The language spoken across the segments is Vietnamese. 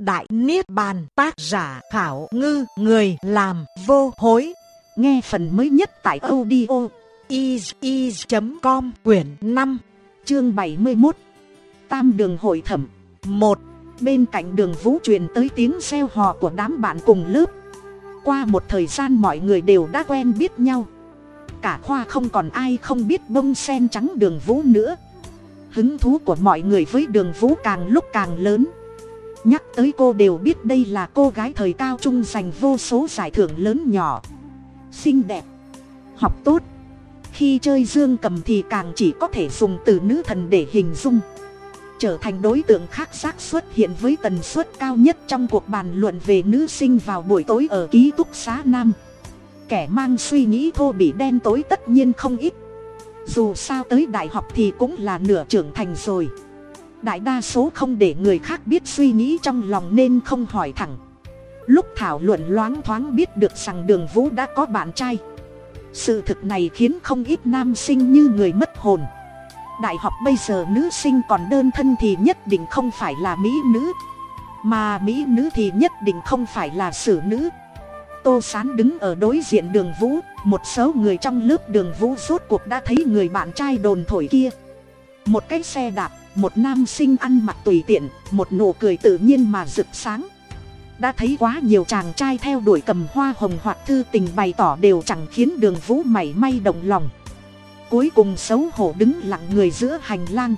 Đại Niết Bàn, tác giả khảo ngư, người làm vô hối. Nghe phần mới nhất tại audio is.com quyển 5 chương 71 Tam đường hội thẩm 1 Bên cạnh đường vũ truyền tới tiếng xeo hò của đám bạn cùng lớp. Qua một thời gian mọi người đều đã quen biết nhau. Cả khoa không còn ai không biết bông sen trắng đường vũ nữa. Hứng thú của mọi người với đường vũ càng lúc càng lớn nhắc tới cô đều biết đây là cô gái thời cao trung giành vô số giải thưởng lớn nhỏ. Xinh đẹp. Học tốt. Khi chơi dương cầm thì càng chỉ có thể dùng từ nữ thần để hình dung. Trở thành đối tượng khác xác xuất hiện với tần suất cao nhất trong cuộc bàn luận về nữ sinh vào buổi tối ở ký túc xá nam. Kẻ mang suy nghĩ thô bị đen tối tất nhiên không ít. Dù sao tới đại học thì cũng là nửa trưởng thành rồi đại đa số không để người khác biết suy nghĩ trong lòng nên không hỏi thẳng. Lúc thảo luận loáng thoáng biết được rằng đường vũ đã có bạn trai. Sự thực này khiến không ít nam sinh như người mất hồn. Đại học bây giờ nữ sinh còn đơn thân thì nhất định không phải là mỹ nữ. Mà mỹ nữ thì nhất định không phải là xử nữ. Tô sán đứng ở đối diện đường vũ, một số người trong lớp đường vũ rốt cuộc đã thấy người bạn trai đồn thổi kia. Một cái xe đạp một nam sinh ăn mặc tùy tiện, một nụ cười tự nhiên mà rực sáng. Đã thấy quá nhiều chàng trai theo đuổi cầm hoa hồng hoặc thư tình bày tỏ đều chẳng khiến đường vũ mảy may động lòng. Cuối cùng xấu hổ đứng lặng người giữa hành lang.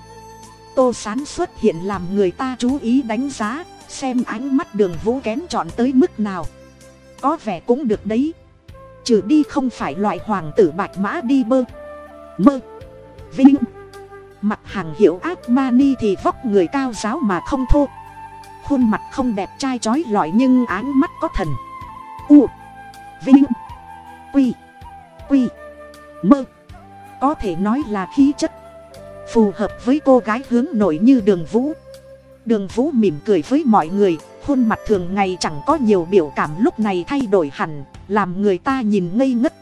Tô sán xuất hiện làm người ta chú ý đánh giá, xem ánh mắt đường vũ kén chọn tới mức nào. Có vẻ cũng được đấy. Trừ đi không phải loại hoàng tử bạch mã đi bơ. Mơ. Vinh mặt hàng hiệu ác mani thì vóc người cao giáo mà không thô. Khuôn mặt không đẹp trai trói lọi nhưng áng mắt có thần. U. Vinh. Quy. Quy. Mơ. Có thể nói là khí chất. Phù hợp với cô gái hướng nổi như đường vũ. Đường vũ mỉm cười với mọi người, khuôn mặt thường ngày chẳng có nhiều biểu cảm lúc này thay đổi hẳn, làm người ta nhìn ngây ngất.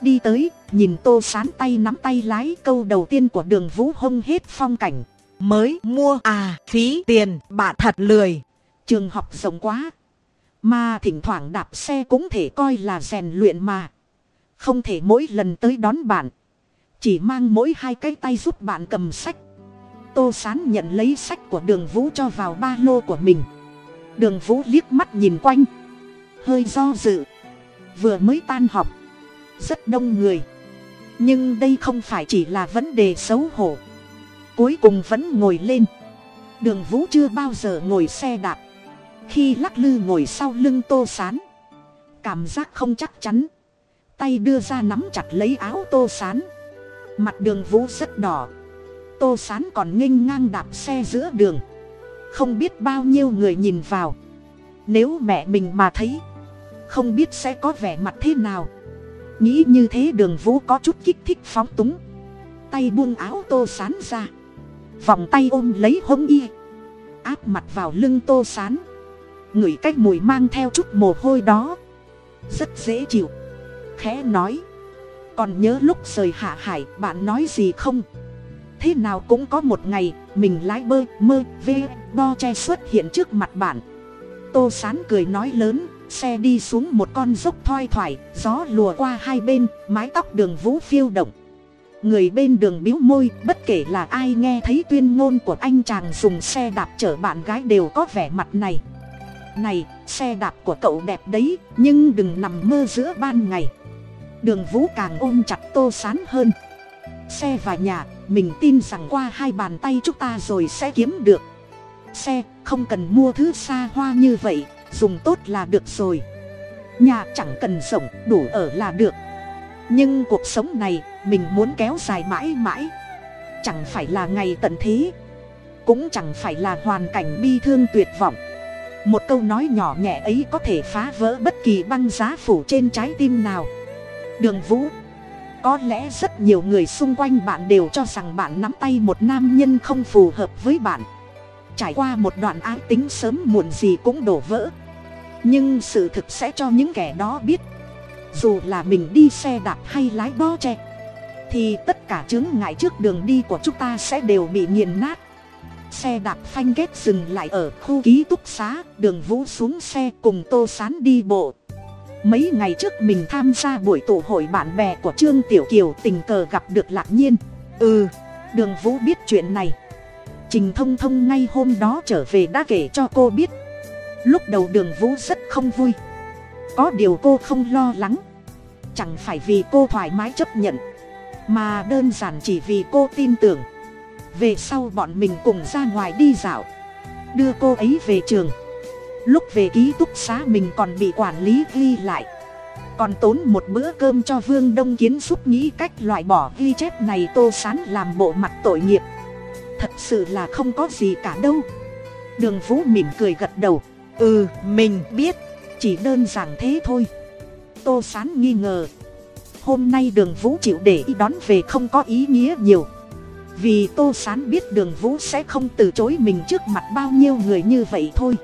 Đi tới nhìn tô sán tay nắm tay lái câu đầu tiên của đường vũ hông hết phong cảnh. Mới mua à phí, tiền bạn thật lười. Trường học rộng quá. Mà thỉnh thoảng đạp xe cũng thể coi là rèn luyện mà. Không thể mỗi lần tới đón bạn. Chỉ mang mỗi hai cái tay giúp bạn cầm sách. Tô sán nhận lấy sách của đường vũ cho vào ba lô của mình. Đường vũ liếc mắt nhìn quanh. Hơi do dự. Vừa mới tan học. Rất đông người nhưng đây không phải chỉ là vấn đề xấu hổ. Cuối cùng vẫn ngồi lên. Đường vũ chưa bao giờ ngồi xe đạp. Khi lắc lư ngồi sau lưng tô sán, cảm giác không chắc chắn. Tay đưa ra nắm chặt lấy áo tô sán. Mặt đường vũ rất đỏ. Tô sán còn nghênh ngang đạp xe giữa đường. Không biết bao nhiêu người nhìn vào. Nếu mẹ mình mà thấy, không biết sẽ có vẻ mặt thế nào nghĩ như thế đường vũ có chút kích thích phóng túng. Tay buông áo tô sán ra. Vòng tay ôm lấy hông y. Áp mặt vào lưng tô sán. Ngửi cách mùi mang theo chút mồ hôi đó. Rất dễ chịu. Khẽ nói. Còn nhớ lúc rời hạ hải, bạn nói gì không? Thế nào cũng có một ngày, mình lái bơi mơ, vê, bo che xuất hiện trước mặt bạn. Tô sán cười nói lớn xe đi xuống một con dốc thoi thoải, gió lùa qua hai bên, mái tóc đường vũ phiêu động. Người bên đường biếu môi, bất kể là ai nghe thấy tuyên ngôn của anh chàng dùng xe đạp chở bạn gái đều có vẻ mặt này. Này, xe đạp của cậu đẹp đấy, nhưng đừng nằm mơ giữa ban ngày. Đường vũ càng ôm chặt tô sán hơn. Xe và nhà, mình tin rằng qua hai bàn tay chúng ta rồi sẽ kiếm được. Xe, không cần mua thứ xa hoa như vậy dùng tốt là được rồi. Nhà chẳng cần rộng, đủ ở là được. Nhưng cuộc sống này, mình muốn kéo dài mãi mãi. Chẳng phải là ngày tận thế, cũng chẳng phải là hoàn cảnh bi thương tuyệt vọng. Một câu nói nhỏ nhẹ ấy có thể phá vỡ bất kỳ băng giá phủ trên trái tim nào. Đường vũ, có lẽ rất nhiều người xung quanh bạn đều cho rằng bạn nắm tay một nam nhân không phù hợp với bạn. Trải qua một đoạn ái tính sớm muộn gì cũng đổ vỡ nhưng sự thực sẽ cho những kẻ đó biết. Dù là mình đi xe đạp hay lái bo tre, thì tất cả chướng ngại trước đường đi của chúng ta sẽ đều bị nghiền nát. Xe đạp phanh ghét dừng lại ở khu ký túc xá, đường vũ xuống xe cùng tô sán đi bộ. Mấy ngày trước mình tham gia buổi tụ hội bạn bè của trương tiểu kiều tình cờ gặp được lạc nhiên. Ừ đường vũ biết chuyện này. Trình thông thông ngay hôm đó trở về đã kể cho cô biết lúc đầu đường vũ rất không vui. Có điều cô không lo lắng. Chẳng phải vì cô thoải mái chấp nhận, mà đơn giản chỉ vì cô tin tưởng. Về sau bọn mình cùng ra ngoài đi dạo, đưa cô ấy về trường. Lúc về ký túc xá mình còn bị quản lý ghi lại. Còn tốn một bữa cơm cho vương đông kiến giúp nghĩ cách loại bỏ ghi chép này tô sán làm bộ mặt tội nghiệp. Thật sự là không có gì cả đâu. Đường vũ mỉm cười gật đầu ừ mình biết chỉ đơn giản thế thôi. Tô sán nghi ngờ. Hôm nay đường vũ chịu để ý đón về không có ý nghĩa nhiều. Vì tô sán biết đường vũ sẽ không từ chối mình trước mặt bao nhiêu người như vậy thôi.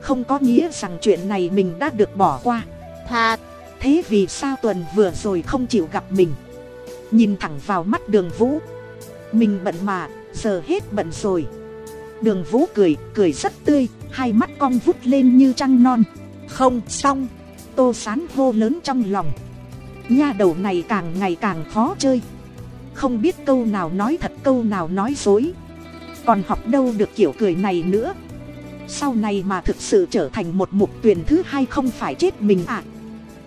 Không có nghĩa rằng chuyện này mình đã được bỏ qua. Thà thế vì sao tuần vừa rồi không chịu gặp mình? Nhìn thẳng vào mắt đường vũ. Mình bận mà giờ hết bận rồi. Đường vũ cười cười rất tươi hai mắt cong vút lên như trăng non. Không xong. Tô sán hô lớn trong lòng. Nha đầu này càng ngày càng khó chơi. Không biết câu nào nói thật câu nào nói dối. Còn học đâu được kiểu cười này nữa. Sau này mà thực sự trở thành một mục tuyển thứ hai không phải chết mình ạ à.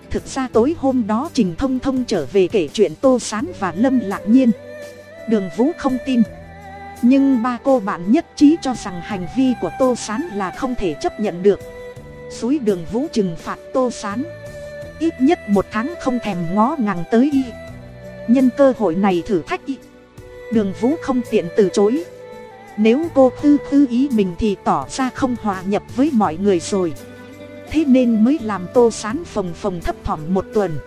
thực ra tối hôm đó trình thông thông trở về kể chuyện tô sán và lâm lạc nhiên. Đường vũ không tin nhưng ba cô bạn nhất trí cho rằng hành vi của tô sán là không thể chấp nhận được. Suối đường vũ trừng phạt tô sán. Ít nhất một tháng không thèm ngó ngàng tới y. Nhân cơ hội này thử thách y. Đường vũ không tiện từ chối. Nếu cô tư tư ý mình thì tỏ ra không hòa nhập với mọi người rồi. Thế nên mới làm tô sán phồng phồng thấp thỏm một tuần.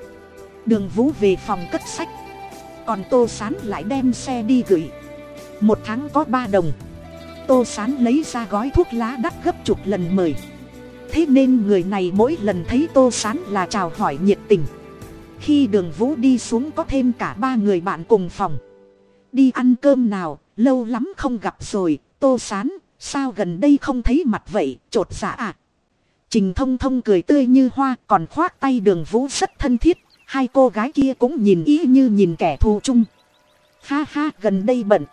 Đường vũ về phòng cất sách. Còn tô sán lại đem xe đi gửi một tháng có ba đồng. Tô sán lấy ra gói thuốc lá đắt gấp chục lần mời. Thế nên người này mỗi lần thấy tô sán là chào hỏi nhiệt tình. Khi đường vũ đi xuống có thêm cả ba người bạn cùng phòng. Đi ăn cơm nào, lâu lắm không gặp rồi, tô sán, sao gần đây không thấy mặt vậy t r ộ t dạ à? Trình thông thông cười tươi như hoa, còn khoác tay đường vũ rất thân thiết, hai cô gái kia cũng nhìn ý như nhìn kẻ thù chung. Ha ha, gần đây bận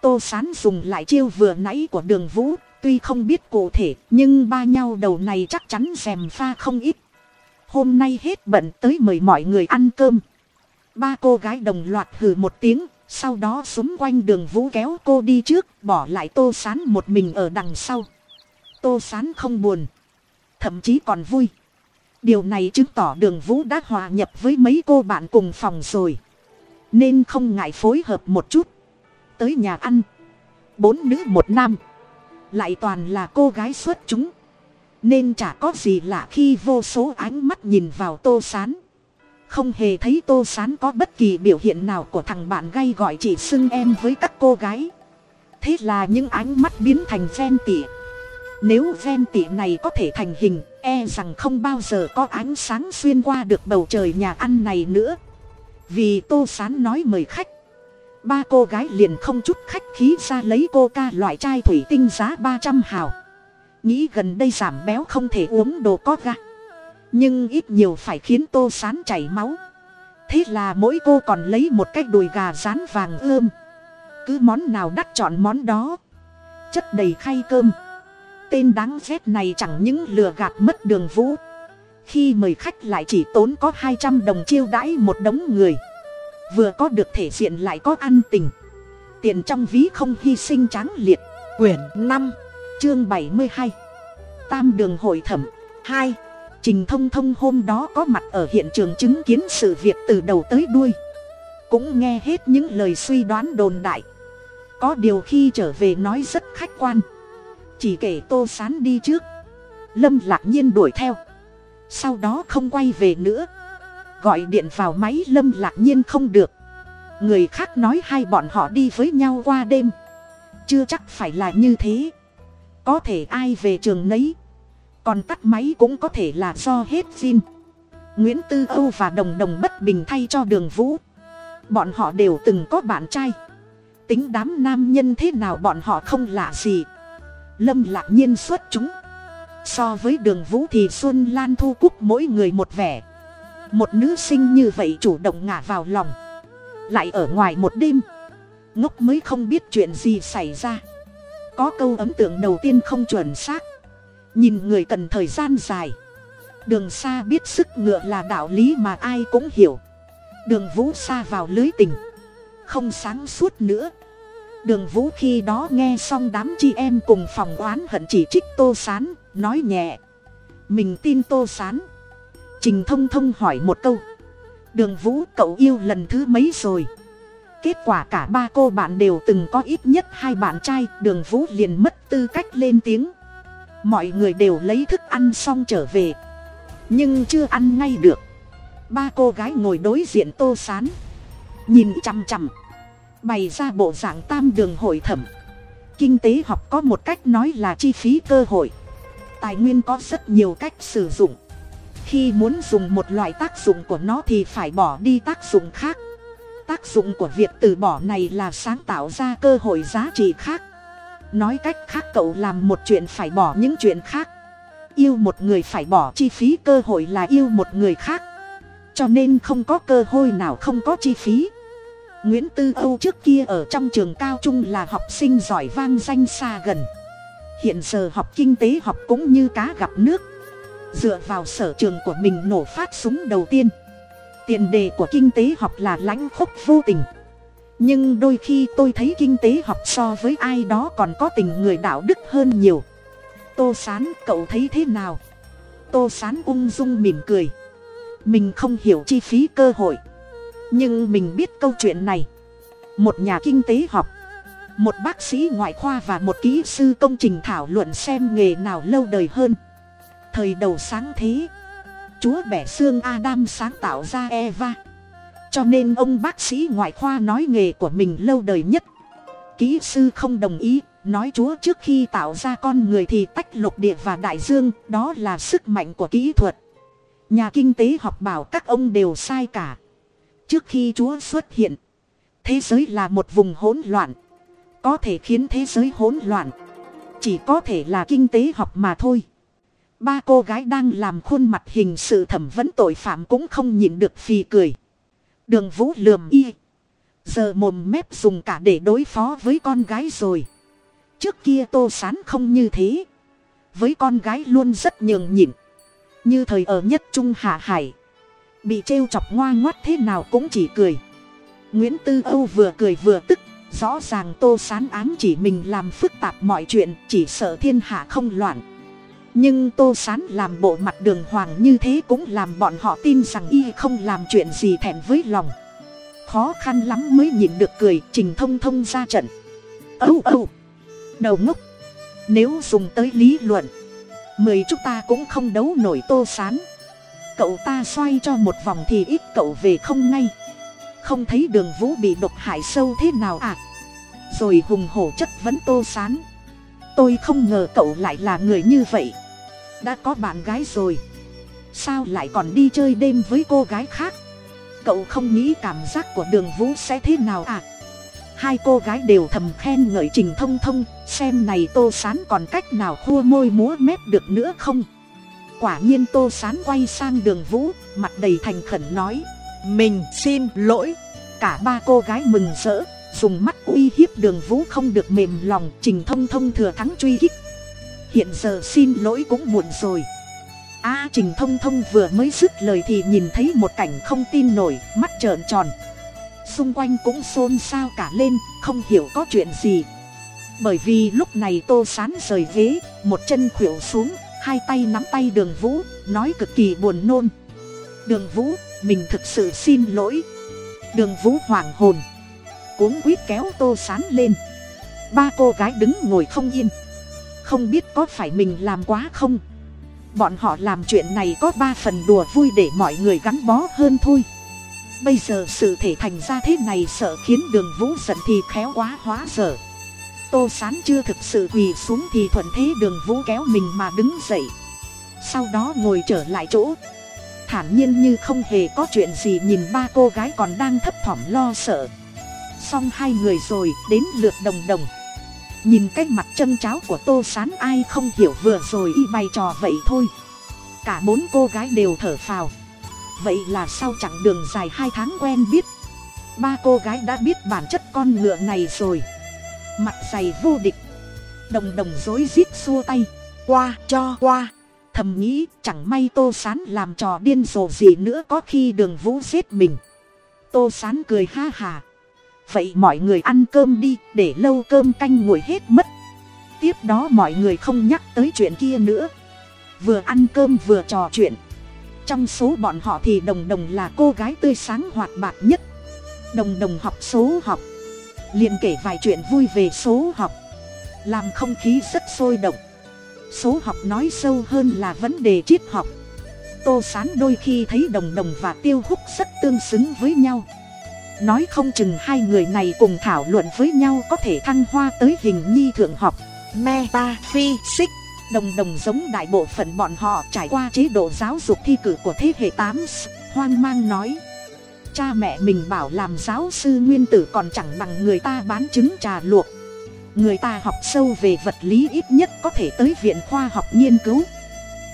tô sán dùng lại chiêu vừa nãy của đường vũ, tuy không biết cụ thể, nhưng ba nhau đầu này chắc chắn rèm pha không ít. Hôm nay hết bận tới mời mọi người ăn cơm. Ba cô gái đồng loạt hừ một tiếng, sau đó xúm quanh đường vũ kéo cô đi trước, bỏ lại tô sán một mình ở đằng sau. Tô sán không buồn, thậm chí còn vui. Điều này chứng tỏ đường vũ đã hòa nhập với mấy cô bạn cùng phòng rồi. Nên không ngại phối hợp một chút tới nhà ăn. Bốn nữ một nam. Lại toàn là cô gái xuất chúng. Nên chả có gì lạ khi vô số ánh mắt nhìn vào tô sán. Không hề thấy tô sán có bất kỳ biểu hiện nào của thằng bạn gay gọi chị xưng em với các cô gái. Thế là những ánh mắt biến thành ven tỉa nếu ven tỉa này có thể thành hình e rằng không bao giờ có ánh sáng xuyên qua được bầu trời nhà ăn này nữa. Vì tô sán nói mời khách ba cô gái liền không chút khách khí ra lấy cô ca loại chai thủy tinh giá ba trăm hào. Nghĩ gần đây giảm béo không thể uống đồ có ga. Nhưng ít nhiều phải khiến tô sán chảy máu. Thế là mỗi cô còn lấy một cái đùi gà rán vàng ươm. Cứ món nào đắt chọn món đó. Chất đầy khay cơm. Tên đáng rét này chẳng những lừa gạt mất đường vũ. Khi mời khách lại chỉ tốn có hai trăm đồng chiêu đãi một đống người vừa có được thể diện lại có ăn tình. Tiền trong ví không hy sinh tráng liệt. Quyển năm, chương bảy mươi hai. Tam đường hội thẩm, hai. Trình thông thông hôm đó có mặt ở hiện trường chứng kiến sự việc từ đầu tới đuôi. Cũng nghe hết những lời suy đoán đồn đại. Có điều khi trở về nói rất khách quan. Chỉ kể tô sán đi trước. Lâm lạc nhiên đuổi theo. Sau đó không quay về nữa gọi điện vào máy lâm lạc nhiên không được. Người khác nói hai bọn họ đi với nhau qua đêm. Chưa chắc phải là như thế. Có thể ai về trường nấy. Còn tắt máy cũng có thể là do hết xin nguyễn tư âu và đồng đồng bất bình thay cho đường vũ. Bọn họ đều từng có bạn trai. Tính đám nam nhân thế nào bọn họ không lạ gì. Lâm lạc nhiên xuất chúng. So với đường vũ thì xuân lan thu cúc mỗi người một vẻ một nữ sinh như vậy chủ động ngả vào lòng. Lại ở ngoài một đêm, ngốc mới không biết chuyện gì xảy ra. Có câu ấn tượng đầu tiên không chuẩn xác. Nhìn người cần thời gian dài. Đường xa biết sức ngựa là đạo lý mà ai cũng hiểu. Đường vũ xa vào lưới tình. Không sáng suốt nữa. Đường vũ khi đó nghe xong đám chị em cùng phòng oán hận chỉ trích tô sán, nói nhẹ. Mình tin tô sán trình thông thông hỏi một câu. Đường vũ, cậu yêu lần thứ mấy rồi? Kết quả cả ba cô bạn đều từng có ít nhất hai bạn trai, đường vũ liền mất tư cách lên tiếng. Mọi người đều lấy thức ăn xong trở về. Nhưng chưa ăn ngay được. Ba cô gái ngồi đối diện tô sán. Nhìn chằm chằm. Bày ra bộ dạng tam đường hội thẩm. Kinh tế học có một cách nói là chi phí cơ hội. Tài nguyên có rất nhiều cách sử dụng khi muốn dùng một loại tác dụng của nó thì phải bỏ đi tác dụng khác. Tác dụng của việc từ bỏ này là sáng tạo ra cơ hội giá trị khác. Nói cách khác cậu làm một chuyện phải bỏ những chuyện khác. Yêu một người phải bỏ chi phí, cơ hội là yêu một người khác. Cho nên không có cơ hội nào không có chi phí. Nguyễn tư âu trước kia ở trong trường cao trung là học sinh giỏi vang danh xa gần. Hiện giờ học kinh tế học cũng như cá gặp nước dựa vào sở trường của mình nổ phát súng đầu tiên. Tiền đề của kinh tế học là lãnh khúc vô tình. Nhưng đôi khi tôi thấy kinh tế học so với ai đó còn có tình người đạo đức hơn nhiều. Tô sán, cậu thấy thế nào? Tô sán ung dung mỉm cười. Mình không hiểu chi phí cơ hội. Nhưng mình biết câu chuyện này. Một nhà kinh tế học, một bác sĩ ngoại khoa và một kỹ sư công trình thảo luận xem nghề nào lâu đời hơn thời đầu sáng thế. Chúa bẻ xương adam sáng tạo ra eva. Cho nên ông bác sĩ ngoại khoa nói nghề của mình lâu đời nhất. Kỹ sư không đồng ý, nói chúa trước khi tạo ra con người thì tách lục địa và đại dương, đó là sức mạnh của kỹ thuật. Nhà kinh tế học bảo các ông đều sai cả. Trước khi chúa xuất hiện, thế giới là một vùng hỗn loạn. Có thể khiến thế giới hỗn loạn. Chỉ có thể là kinh tế học mà thôi ba cô gái đang làm khuôn mặt hình sự thẩm vấn tội phạm cũng không nhịn được phì cười. Đường vũ lườm y. Giờ mồm mép dùng cả để đối phó với con gái rồi. Trước kia tô sán không như thế. Với con gái luôn rất nhường nhịn. Như thời ở nhất trung hạ hải. Bị trêu chọc ngoa ngoắt thế nào cũng chỉ cười. Nguyễn tư âu vừa cười vừa tức. Rõ ràng tô sán ám chỉ mình làm phức tạp mọi chuyện, chỉ sợ thiên hạ không loạn nhưng tô sán làm bộ mặt đường hoàng như thế cũng làm bọn họ tin rằng y không làm chuyện gì thẹn với lòng. Khó khăn lắm mới nhìn được cười, trình thông thông ra trận. Âu âu. Đầu ngốc. Nếu dùng tới lý luận, mười chúng ta cũng không đấu nổi tô sán. Cậu ta xoay cho một vòng thì ít cậu về không ngay. Không thấy đường vũ bị độc hại sâu thế nào à? Rồi hùng hổ chất vấn tô sán. Tôi không ngờ cậu lại là người như vậy đã có bạn gái rồi. Sao lại còn đi chơi đêm với cô gái khác? Cậu không nghĩ cảm giác của đường vũ sẽ thế nào à? Hai cô gái đều thầm khen ngợi trình thông thông, xem này tô sán còn cách nào khua môi múa mép được nữa không? Quả nhiên tô sán quay sang đường vũ, mặt đầy thành khẩn nói, mình xin lỗi. Cả ba cô gái mừng rỡ, dùng mắt uy hiếp đường vũ không được mềm lòng. Trình thông thông thừa thắng truy kích hiện giờ xin lỗi cũng muộn rồi. A trình thông thông vừa mới dứt lời thì nhìn thấy một cảnh không tin nổi, mắt trợn tròn. Xung quanh cũng xôn xao cả lên, không hiểu có chuyện gì. Bởi vì lúc này tô sán rời ghế, một chân khuỵu xuống, hai tay nắm tay đường vũ, nói cực kỳ buồn nôn. Đường vũ, mình thực sự xin lỗi. Đường vũ hoàng hồn. Cuống quýt kéo tô sán lên. Ba cô gái đứng ngồi không yên không biết có phải mình làm quá không. Bọn họ làm chuyện này có ba phần đùa vui để mọi người gắn bó hơn thôi. Bây giờ sự thể thành ra thế này sợ khiến đường vũ giận thì khéo quá hóa dở. Tô sán chưa thực sự quỳ xuống thì thuận thế đường vũ kéo mình mà đứng dậy. Sau đó ngồi trở lại chỗ. Thản nhiên như không hề có chuyện gì nhìn ba cô gái còn đang thấp thỏm lo sợ. Xong hai người rồi đến lượt đồng đồng nhìn cái mặt chân cháo của tô sán ai không hiểu vừa rồi y bày trò vậy thôi. Cả bốn cô gái đều thở phào. Vậy là sau chặng đường dài hai tháng quen biết, ba cô gái đã biết bản chất con ngựa này rồi. Mặt dày vô địch, đồng đồng rối rít xua tay, qua, cho, qua. Thầm nghĩ chẳng may tô sán làm trò điên rồ gì nữa có khi đường vũ giết mình. Tô sán cười ha hà vậy mọi người ăn cơm đi, để lâu cơm canh nguội hết mất. Tiếp đó mọi người không nhắc tới chuyện kia nữa. Vừa ăn cơm vừa trò chuyện. Trong số bọn họ thì đồng đồng là cô gái tươi sáng hoạt bát nhất. Đồng đồng học số học. Liền kể vài chuyện vui về số học. Làm không khí rất sôi động. Số học nói sâu hơn là vấn đề triết học. Tô sán đôi khi thấy đồng đồng và tiêu húc rất tương xứng với nhau nói không chừng hai người này cùng thảo luận với nhau có thể thăng hoa tới hình nhi thượng học. Metaphysics đồng đồng giống đại bộ phận bọn họ trải qua chế độ giáo dục thi cử của thế hệ tám hoang mang nói. Cha mẹ mình bảo làm giáo sư nguyên tử còn chẳng bằng người ta bán trứng trà luộc. Người ta học sâu về vật lý ít nhất có thể tới viện khoa học nghiên cứu.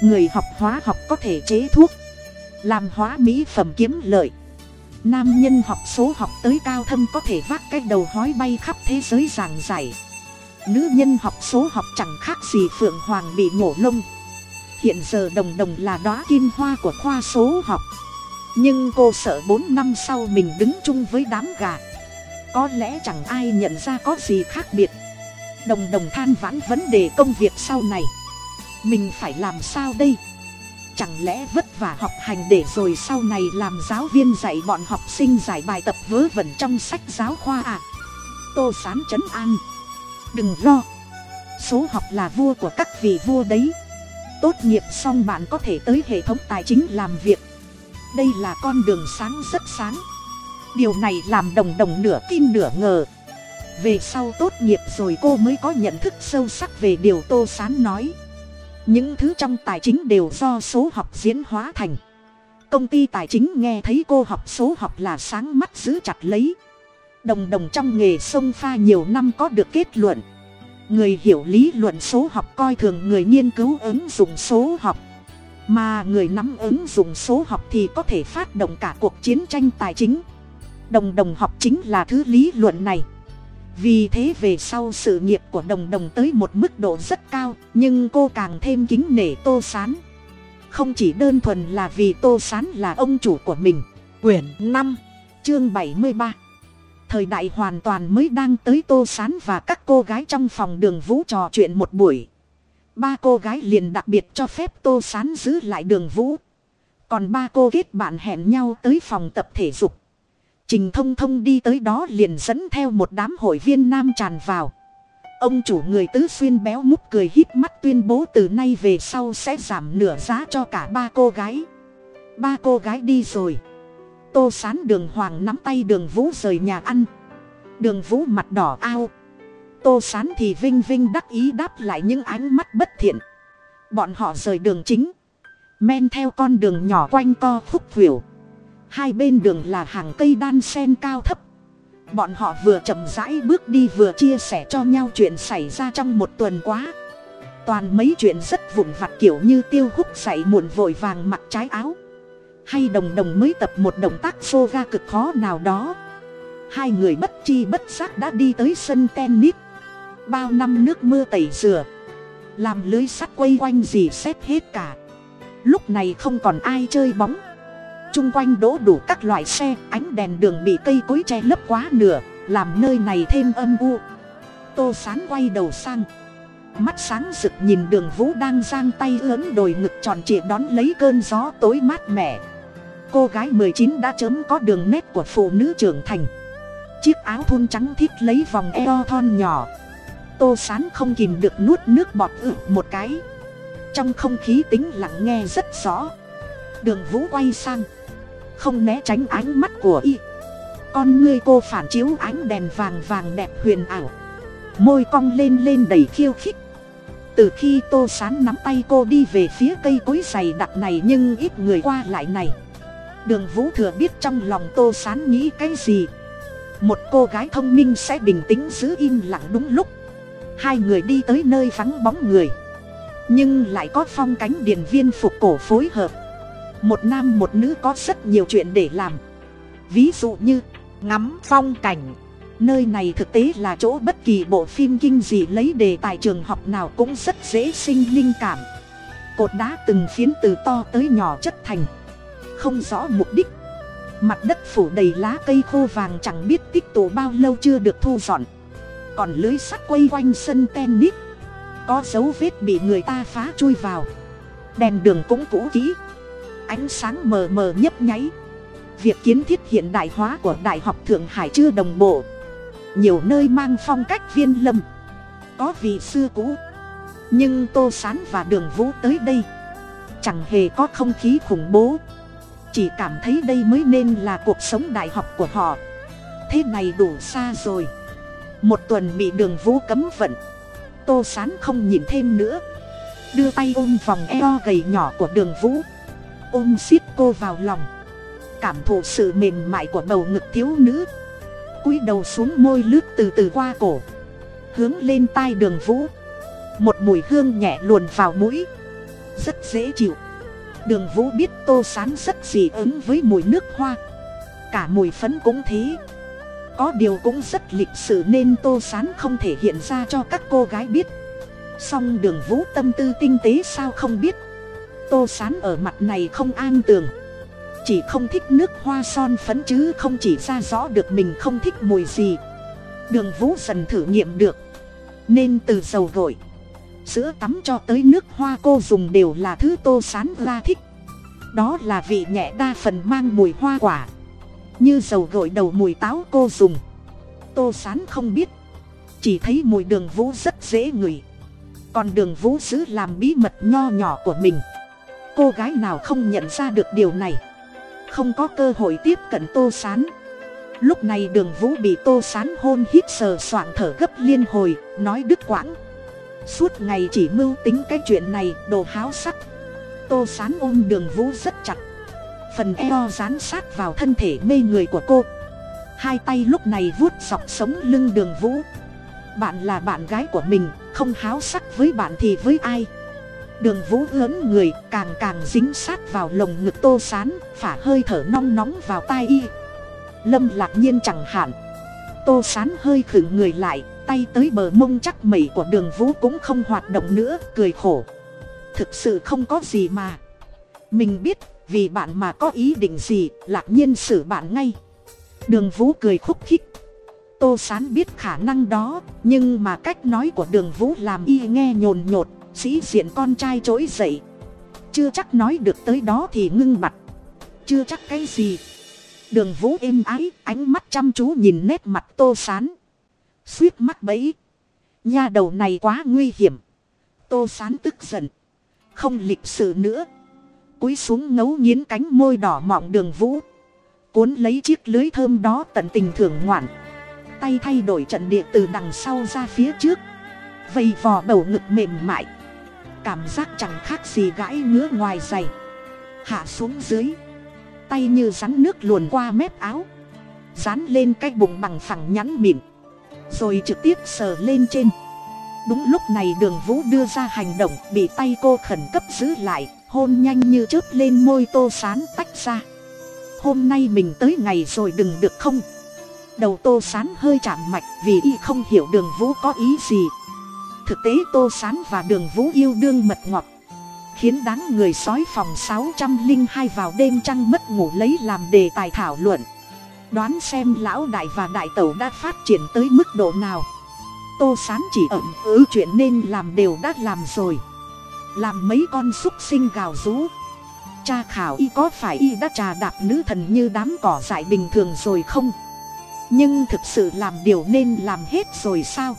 Người học hóa học có thể chế thuốc. Làm hóa mỹ phẩm kiếm lợi nam nhân học số học tới cao thâm có thể vác cái đầu hói bay khắp thế giới giảng giải. Nữ nhân học số học chẳng khác gì phượng hoàng bị nhổ lông. Hiện giờ đồng đồng là đóa kim hoa của khoa số học. Nhưng cô sợ bốn năm sau mình đứng chung với đám gà. Có lẽ chẳng ai nhận ra có gì khác biệt. Đồng đồng than vãn vấn đề công việc sau này. Mình phải làm sao đây? Chẳng lẽ vất vả học hành để rồi sau này làm giáo viên dạy bọn học sinh giải bài tập vớ vẩn trong sách giáo khoa à? Tô sán chấn an. Đừng lo. Số học là vua của các vị vua đấy. Tốt nghiệp xong bạn có thể tới hệ thống tài chính làm việc. Đây là con đường sáng rất sáng. Điều này làm đồng đồng nửa tin nửa ngờ. Về sau tốt nghiệp rồi cô mới có nhận thức sâu sắc về điều tô sán nói những thứ trong tài chính đều do số học diễn hóa thành. Công ty tài chính nghe thấy cô học số học là sáng mắt giữ chặt lấy. Đồng đồng trong nghề sông pha nhiều năm có được kết luận. Người hiểu lý luận số học coi thường người nghiên cứu ứng dụng số học. Mà người nắm ứng dụng số học thì có thể phát động cả cuộc chiến tranh tài chính. Đồng đồng học chính là thứ lý luận này vì thế về sau sự nghiệp của đồng đồng tới một mức độ rất cao, nhưng cô càng thêm kính nể tô s á n không chỉ đơn thuần là vì tô s á n là ông chủ của mình. Quyển năm, chương bảy mươi ba. Thời đại hoàn toàn mới đang tới tô s á n và các cô gái trong phòng đường vũ trò chuyện một buổi. Ba cô gái liền đặc biệt cho phép tô s á n giữ lại đường vũ. Còn ba cô kết bạn hẹn nhau tới phòng tập thể dục. Trình thông thông đi tới đó liền dẫn theo một đám hội viên nam tràn vào. Ông chủ người tứ xuyên béo mút cười hít mắt tuyên bố từ nay về sau sẽ giảm nửa giá cho cả ba cô gái. Ba cô gái đi rồi. Tô sán đường hoàng nắm tay đường vũ rời nhà ăn. Đường vũ mặt đỏ ao. Tô sán thì vinh vinh đắc ý đáp lại những ánh mắt bất thiện. Bọn họ rời đường chính. Men theo con đường nhỏ quanh co khúc khuỷu hai bên đường là hàng cây đan sen cao thấp. Bọn họ vừa chậm rãi bước đi vừa chia sẻ cho nhau chuyện xảy ra trong một tuần quá. Toàn mấy chuyện rất vụn vặt kiểu như tiêu hút dậy muộn vội vàng mặc trái áo. Hay đồng đồng mới tập một động tác xô ga cực khó nào đó. Hai người bất chi bất giác đã đi tới sân tennis. Bao năm nước mưa tẩy rửa. Làm lưới sắt quay quanh gì xét hết cả. Lúc này không còn ai chơi bóng chung quanh đỗ đủ các loại xe, ánh đèn đường bị cây cối che lấp quá nửa, làm nơi này thêm âm u. Tô sán quay đầu sang. Mắt sáng rực nhìn đường vũ đang giang tay ướn đồi ngực tròn trịa đón lấy cơn gió tối mát mẻ. Cô gái mười chín đã chớm có đường nét của phụ nữ trưởng thành. Chiếc áo thun trắng thít lấy vòng eo thon nhỏ. Tô sán không kìm được nuốt nước bọt ự một cái. Trong không khí tính lặng nghe rất rõ. Đường vũ quay sang không né tránh ánh mắt của y. Con ngươi cô phản chiếu ánh đèn vàng vàng đẹp huyền ảo. Môi cong lên lên đầy khiêu khích. Từ khi tô sán nắm tay cô đi về phía cây cối dày đặc này nhưng ít người qua lại này. Đường vũ thừa biết trong lòng tô sán nghĩ cái gì. Một cô gái thông minh sẽ bình tĩnh giữ im lặng đúng lúc. Hai người đi tới nơi vắng bóng người. Nhưng lại có phong cánh điền viên phục cổ phối hợp một nam một nữ có rất nhiều chuyện để làm. Ví dụ như, ngắm phong cảnh. Nơi này thực tế là chỗ bất kỳ bộ phim kinh dị lấy đề tài trường học nào cũng rất dễ sinh linh cảm. Cột đá từng phiến từ to tới nhỏ chất thành. Không rõ mục đích. Mặt đất phủ đầy lá cây khô vàng chẳng biết tích tụ bao lâu chưa được thu dọn. Còn lưới sắt quay quanh sân tennis. Có dấu vết bị người ta phá chui vào. Đèn đường cũng cũ kỹ ánh sáng mờ mờ nhấp nháy. Việc kiến thiết hiện đại hóa của đại học thượng hải chưa đồng bộ. Nhiều nơi mang phong cách viên lâm. Có vị xưa cũ. Nhưng tô sán và đường vũ tới đây. Chẳng hề có không khí khủng bố. Chỉ cảm thấy đây mới nên là cuộc sống đại học của họ. Thế này đủ xa rồi. Một tuần bị đường vũ cấm vận. Tô sán không nhìn thêm nữa. Đưa tay ôm vòng eo gầy nhỏ của đường vũ ôm xiết cô vào lòng. Cảm thụ sự mềm mại của bầu ngực thiếu nữ. Cúi đầu xuống môi lướt từ từ qua cổ. Hướng lên tai đường vũ. Một mùi hương nhẹ luồn vào mũi. Rất dễ chịu. Đường vũ biết tô sán rất dị ứng với mùi nước hoa. Cả mùi phấn cũng thế. Có điều cũng rất lịch sự nên tô sán không thể hiện ra cho các cô gái biết. Song đường vũ tâm tư tinh tế sao không biết tô sán ở mặt này không an tường. Chỉ không thích nước hoa son phấn chứ không chỉ ra rõ được mình không thích mùi gì. Đường vũ dần thử nghiệm được. Nên từ dầu gội, sữa tắm cho tới nước hoa cô dùng đều là thứ tô sán ra thích. Đó là vị nhẹ đa phần mang mùi hoa quả. Như dầu gội đầu mùi táo cô dùng. Tô sán không biết. Chỉ thấy mùi đường vũ rất dễ ngửi. Còn đường vũ giữ làm bí mật nho nhỏ của mình cô gái nào không nhận ra được điều này? Không có cơ hội tiếp cận tô sán. Lúc này đường vũ bị tô sán hôn hít sờ soạng thở gấp liên hồi, nói đứt quãng. Suốt ngày chỉ mưu tính cái chuyện này, đồ háo sắc. Tô sán ôm đường vũ rất chặt. Phần eo dán sát vào thân thể mê người của cô. Hai tay lúc này vuốt dọc sống lưng đường vũ. Bạn là bạn gái của mình, không háo sắc với bạn thì với ai? Đường vũ lớn người, càng càng dính sát vào lồng ngực tô sán, phả hơi thở nong nóng vào tai y. Lâm lạc nhiên chẳng hạn. Tô sán hơi khử người lại, tay tới bờ mông chắc mẩy của đường vũ cũng không hoạt động nữa, cười khổ. Thực sự không có gì mà. Mình biết, vì bạn mà có ý định gì, lạc nhiên xử bạn ngay. Đường vũ cười khúc khích. Tô sán biết khả năng đó, nhưng mà cách nói của đường vũ làm y nghe nhồn nhột sĩ diện con trai trỗi dậy. Chưa chắc nói được tới đó thì ngưng mặt. Chưa chắc cái gì. Đường vũ êm ái, ánh mắt chăm chú nhìn nét mặt tô sán. Suýt mắt bẫy. Nha đầu này quá nguy hiểm. Tô sán tức giận. Không lịch sự nữa. Cúi xuống ngấu nghiến cánh môi đỏ mọng đường vũ. Cuốn lấy chiếc lưới thơm đó tận tình thưởng ngoạn. Tay thay đổi trận địa từ đằng sau ra phía trước. Vầy vò bầu ngực mềm mại cảm giác chẳng khác gì gãi ngứa ngoài giày. Hạ xuống dưới. Tay như rắn nước luồn qua mép áo. Dán lên cái bụng bằng phẳng nhắn mịn. Rồi trực tiếp sờ lên trên. Đúng lúc này đường vũ đưa ra hành động, bị tay cô khẩn cấp giữ lại, hôn nhanh như chớp lên môi tô sán tách ra. Hôm nay mình tới ngày rồi đừng được không? Đầu tô sán hơi chạm mạch vì y không hiểu đường vũ có ý gì thực tế tô sán và đường vũ yêu đương mật ngọt, khiến đáng người sói phòng sáu trăm linh hai vào đêm trăng mất ngủ lấy làm đề tài thảo luận. Đoán xem lão đại và đại tẩu đã phát triển tới mức độ nào. Tô sán chỉ ẩm ứ chuyện nên làm đều đã làm rồi. Làm mấy con xúc sinh gào rú. Cha khảo y có phải y đã trà đạp nữ thần như đám cỏ dại bình thường rồi không? Nhưng thực sự làm điều nên làm hết rồi sao?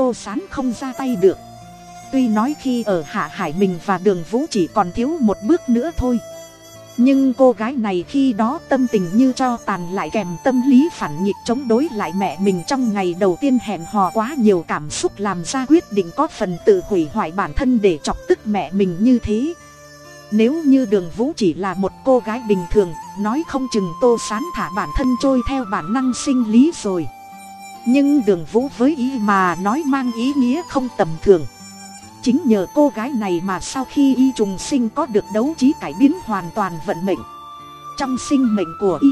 Tô sán không ra tay được. Tuy nói khi ở hạ hải mình và đường vũ chỉ còn thiếu một bước nữa thôi. Nhưng cô gái này khi đó tâm tình như cho tàn lại kèm tâm lý phản nghịch chống đối lại mẹ mình trong ngày đầu tiên hẹn hò quá nhiều cảm xúc làm ra quyết định có phần tự hủy hoại bản thân để chọc tức mẹ mình như thế. Nếu như đường vũ chỉ là một cô gái bình thường, nói không chừng tô sán thả bản thân trôi theo bản năng sinh lý rồi nhưng đường vũ với ý mà nói mang ý nghĩa không tầm thường. Chính nhờ cô gái này mà sau khi y trùng sinh có được đấu trí cải biến hoàn toàn vận mệnh. Trong sinh mệnh của y,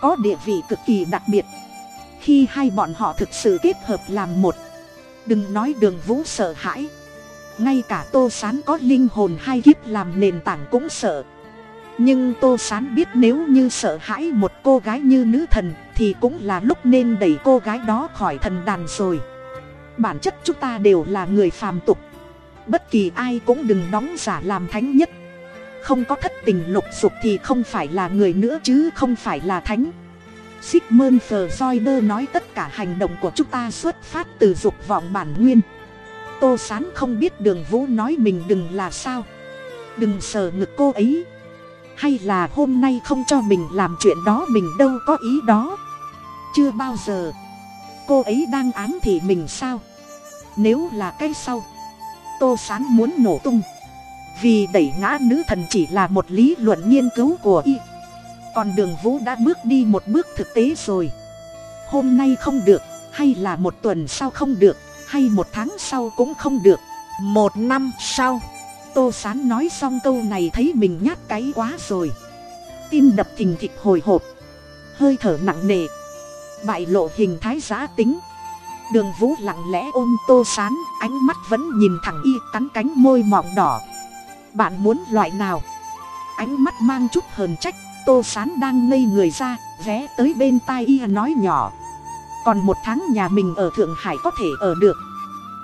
có địa vị cực kỳ đặc biệt. Khi hai bọn họ thực sự kết hợp làm một, đừng nói đường vũ sợ hãi. Ngay cả tô s á n có linh hồn hai kiếp làm nền tảng cũng sợ. Nhưng tô s á n biết nếu như sợ hãi một cô gái như nữ thần thì cũng là lúc nên đẩy cô gái đó khỏi thần đàn rồi bản chất chúng ta đều là người phàm tục bất kỳ ai cũng đừng đóng giả làm thánh nhất không có thất tình lục dục thì không phải là người nữa chứ không phải là thánh Sigmund Freud nói tất cả hành động của chúng ta xuất phát từ dục vọng bản nguyên. Tô Sán không biết đường vũ nói mình đừng là sao. Đừng sờ ngực cô ấy. Hay là hôm nay không cho mình làm chuyện đó mình đâu có ý đó. Chưa bao giờ. Cô ấy đang ám thị mình sao. Nếu là cái sau. Tô Sán muốn nổ tung. Vì đẩy ngã nữ thần chỉ là một lý luận nghiên cứu của y còn đường vũ đã bước đi một bước thực tế rồi hôm nay không được, hay là một tuần sau không được, hay một tháng sau cũng không được một năm sau, tô sán nói xong câu này thấy mình nhát cái quá rồi tim đập thình thịch hồi hộp hơi thở nặng nề bại lộ hình thái giá tính. Đường vũ lặng lẽ ôm tô sán, ánh mắt vẫn nhìn thẳng y cắn cánh môi mọng đỏ. Bạn muốn loại nào? Ánh mắt mang chút hờn trách, tô sán đang ngây người ra, ghé tới bên tai y nói nhỏ. Còn một tháng nhà mình ở thượng hải có thể ở được.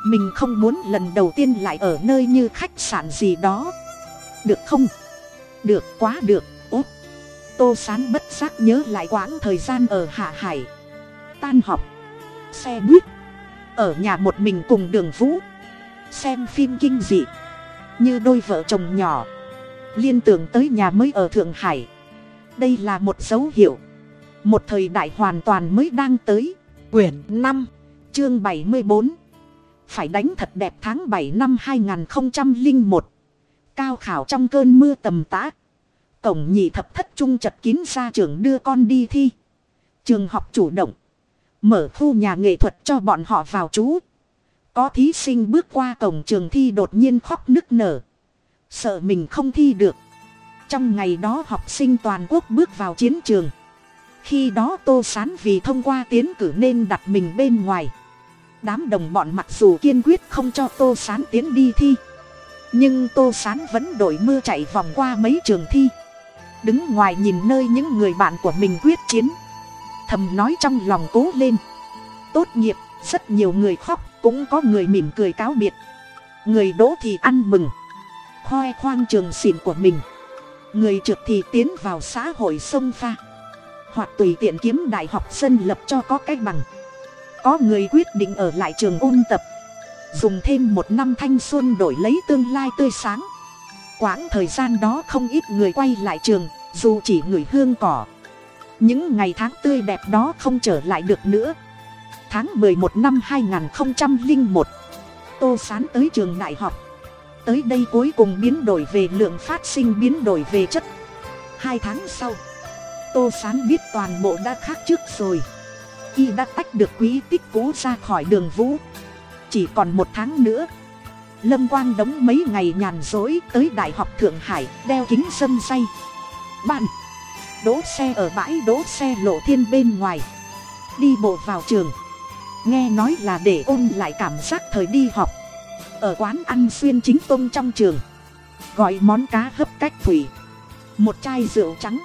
Mình không muốn lần đầu tiên lại ở nơi như khách sạn gì đó. Được không? Được, quá được út tô sán bất giác nhớ lại quãng thời gian ở hạ hải tan học. Xe buýt. Ở nhà một mình cùng đường vũ. Xem phim kinh dị. Như đôi vợ chồng nhỏ. Liên tưởng tới nhà mới ở thượng hải. Đây là một dấu hiệu. Một thời đại hoàn toàn mới đang tới. Quyển năm, chương bảy mươi bốn. Phải đánh thật đẹp tháng bảy năm hai nghìn một. Cao khảo trong cơn mưa tầm tã. Cổng nhị thập thất trung chật kín ra trường đưa con đi thi. Trường học chủ động mở khu nhà nghệ thuật cho bọn họ vào trú. Có thí sinh bước qua cổng trường thi đột nhiên khóc nức nở. Sợ mình không thi được. Trong ngày đó học sinh toàn quốc bước vào chiến trường. Khi đó tô sán vì thông qua tiến cử nên đặt mình bên ngoài. Đám đồng bọn mặc dù kiên quyết không cho tô sán tiến đi thi. Nhưng tô sán vẫn đổi mưa chạy vòng qua mấy trường thi. Đứng ngoài nhìn nơi những người bạn của mình quyết chiến thầm nói trong lòng cố lên. Tốt nghiệp, rất nhiều người khóc, cũng có người mỉm cười cáo biệt. Người đỗ thì ăn mừng. Khoe khoang trường xỉn của mình. Người trượt thì tiến vào xã hội sông pha. Hoặc tùy tiện kiếm đại học dân lập cho có cái bằng. Có người quyết định ở lại trường ôn tập. Dùng thêm một năm thanh xuân đổi lấy tương lai tươi sáng. Quãng thời gian đó không ít người quay lại trường, dù chỉ người hương cỏ những ngày tháng tươi đẹp đó không trở lại được nữa. Tháng một năm hai nghìn một, tô sán tới trường đại học. Tới đây cuối cùng biến đổi về lượng phát sinh biến đổi về chất. Hai tháng sau, tô sán biết toàn bộ đã khác trước rồi. Y đã tách được quý tích cũ ra khỏi đường vũ. Chỉ còn một tháng nữa, lâm quang đóng mấy ngày nhàn rỗi tới đại học thượng hải, đeo kính sâm say. Bạn đỗ xe ở bãi đỗ xe lộ thiên bên ngoài. Đi bộ vào trường. Nghe nói là để ôn lại cảm giác thời đi học. Ở quán ăn xuyên chính tôm trong trường. Gọi món cá hấp cách thủy. Một chai rượu trắng.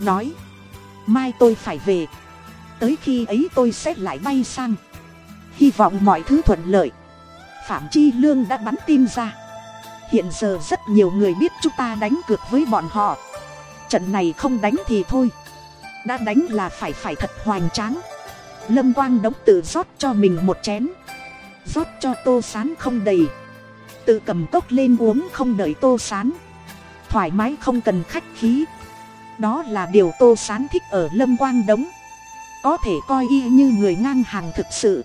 Nói, mai tôi phải về. Tới khi ấy tôi sẽ lại bay sang. Hy vọng mọi thứ thuận lợi. Phạm chi lương đã bắn tin ra. Hiện giờ rất nhiều người biết chúng ta đánh cược với bọn họ trận này không đánh thì thôi. Đã đánh là phải phải thật hoành tráng. Lâm quang đóng tự rót cho mình một chén. Rót cho tô sán không đầy. Tự cầm cốc lên uống không đợi tô sán. Thoải mái không cần khách khí. Đó là điều tô sán thích ở lâm quang đống. Có thể coi y như người ngang hàng thực sự.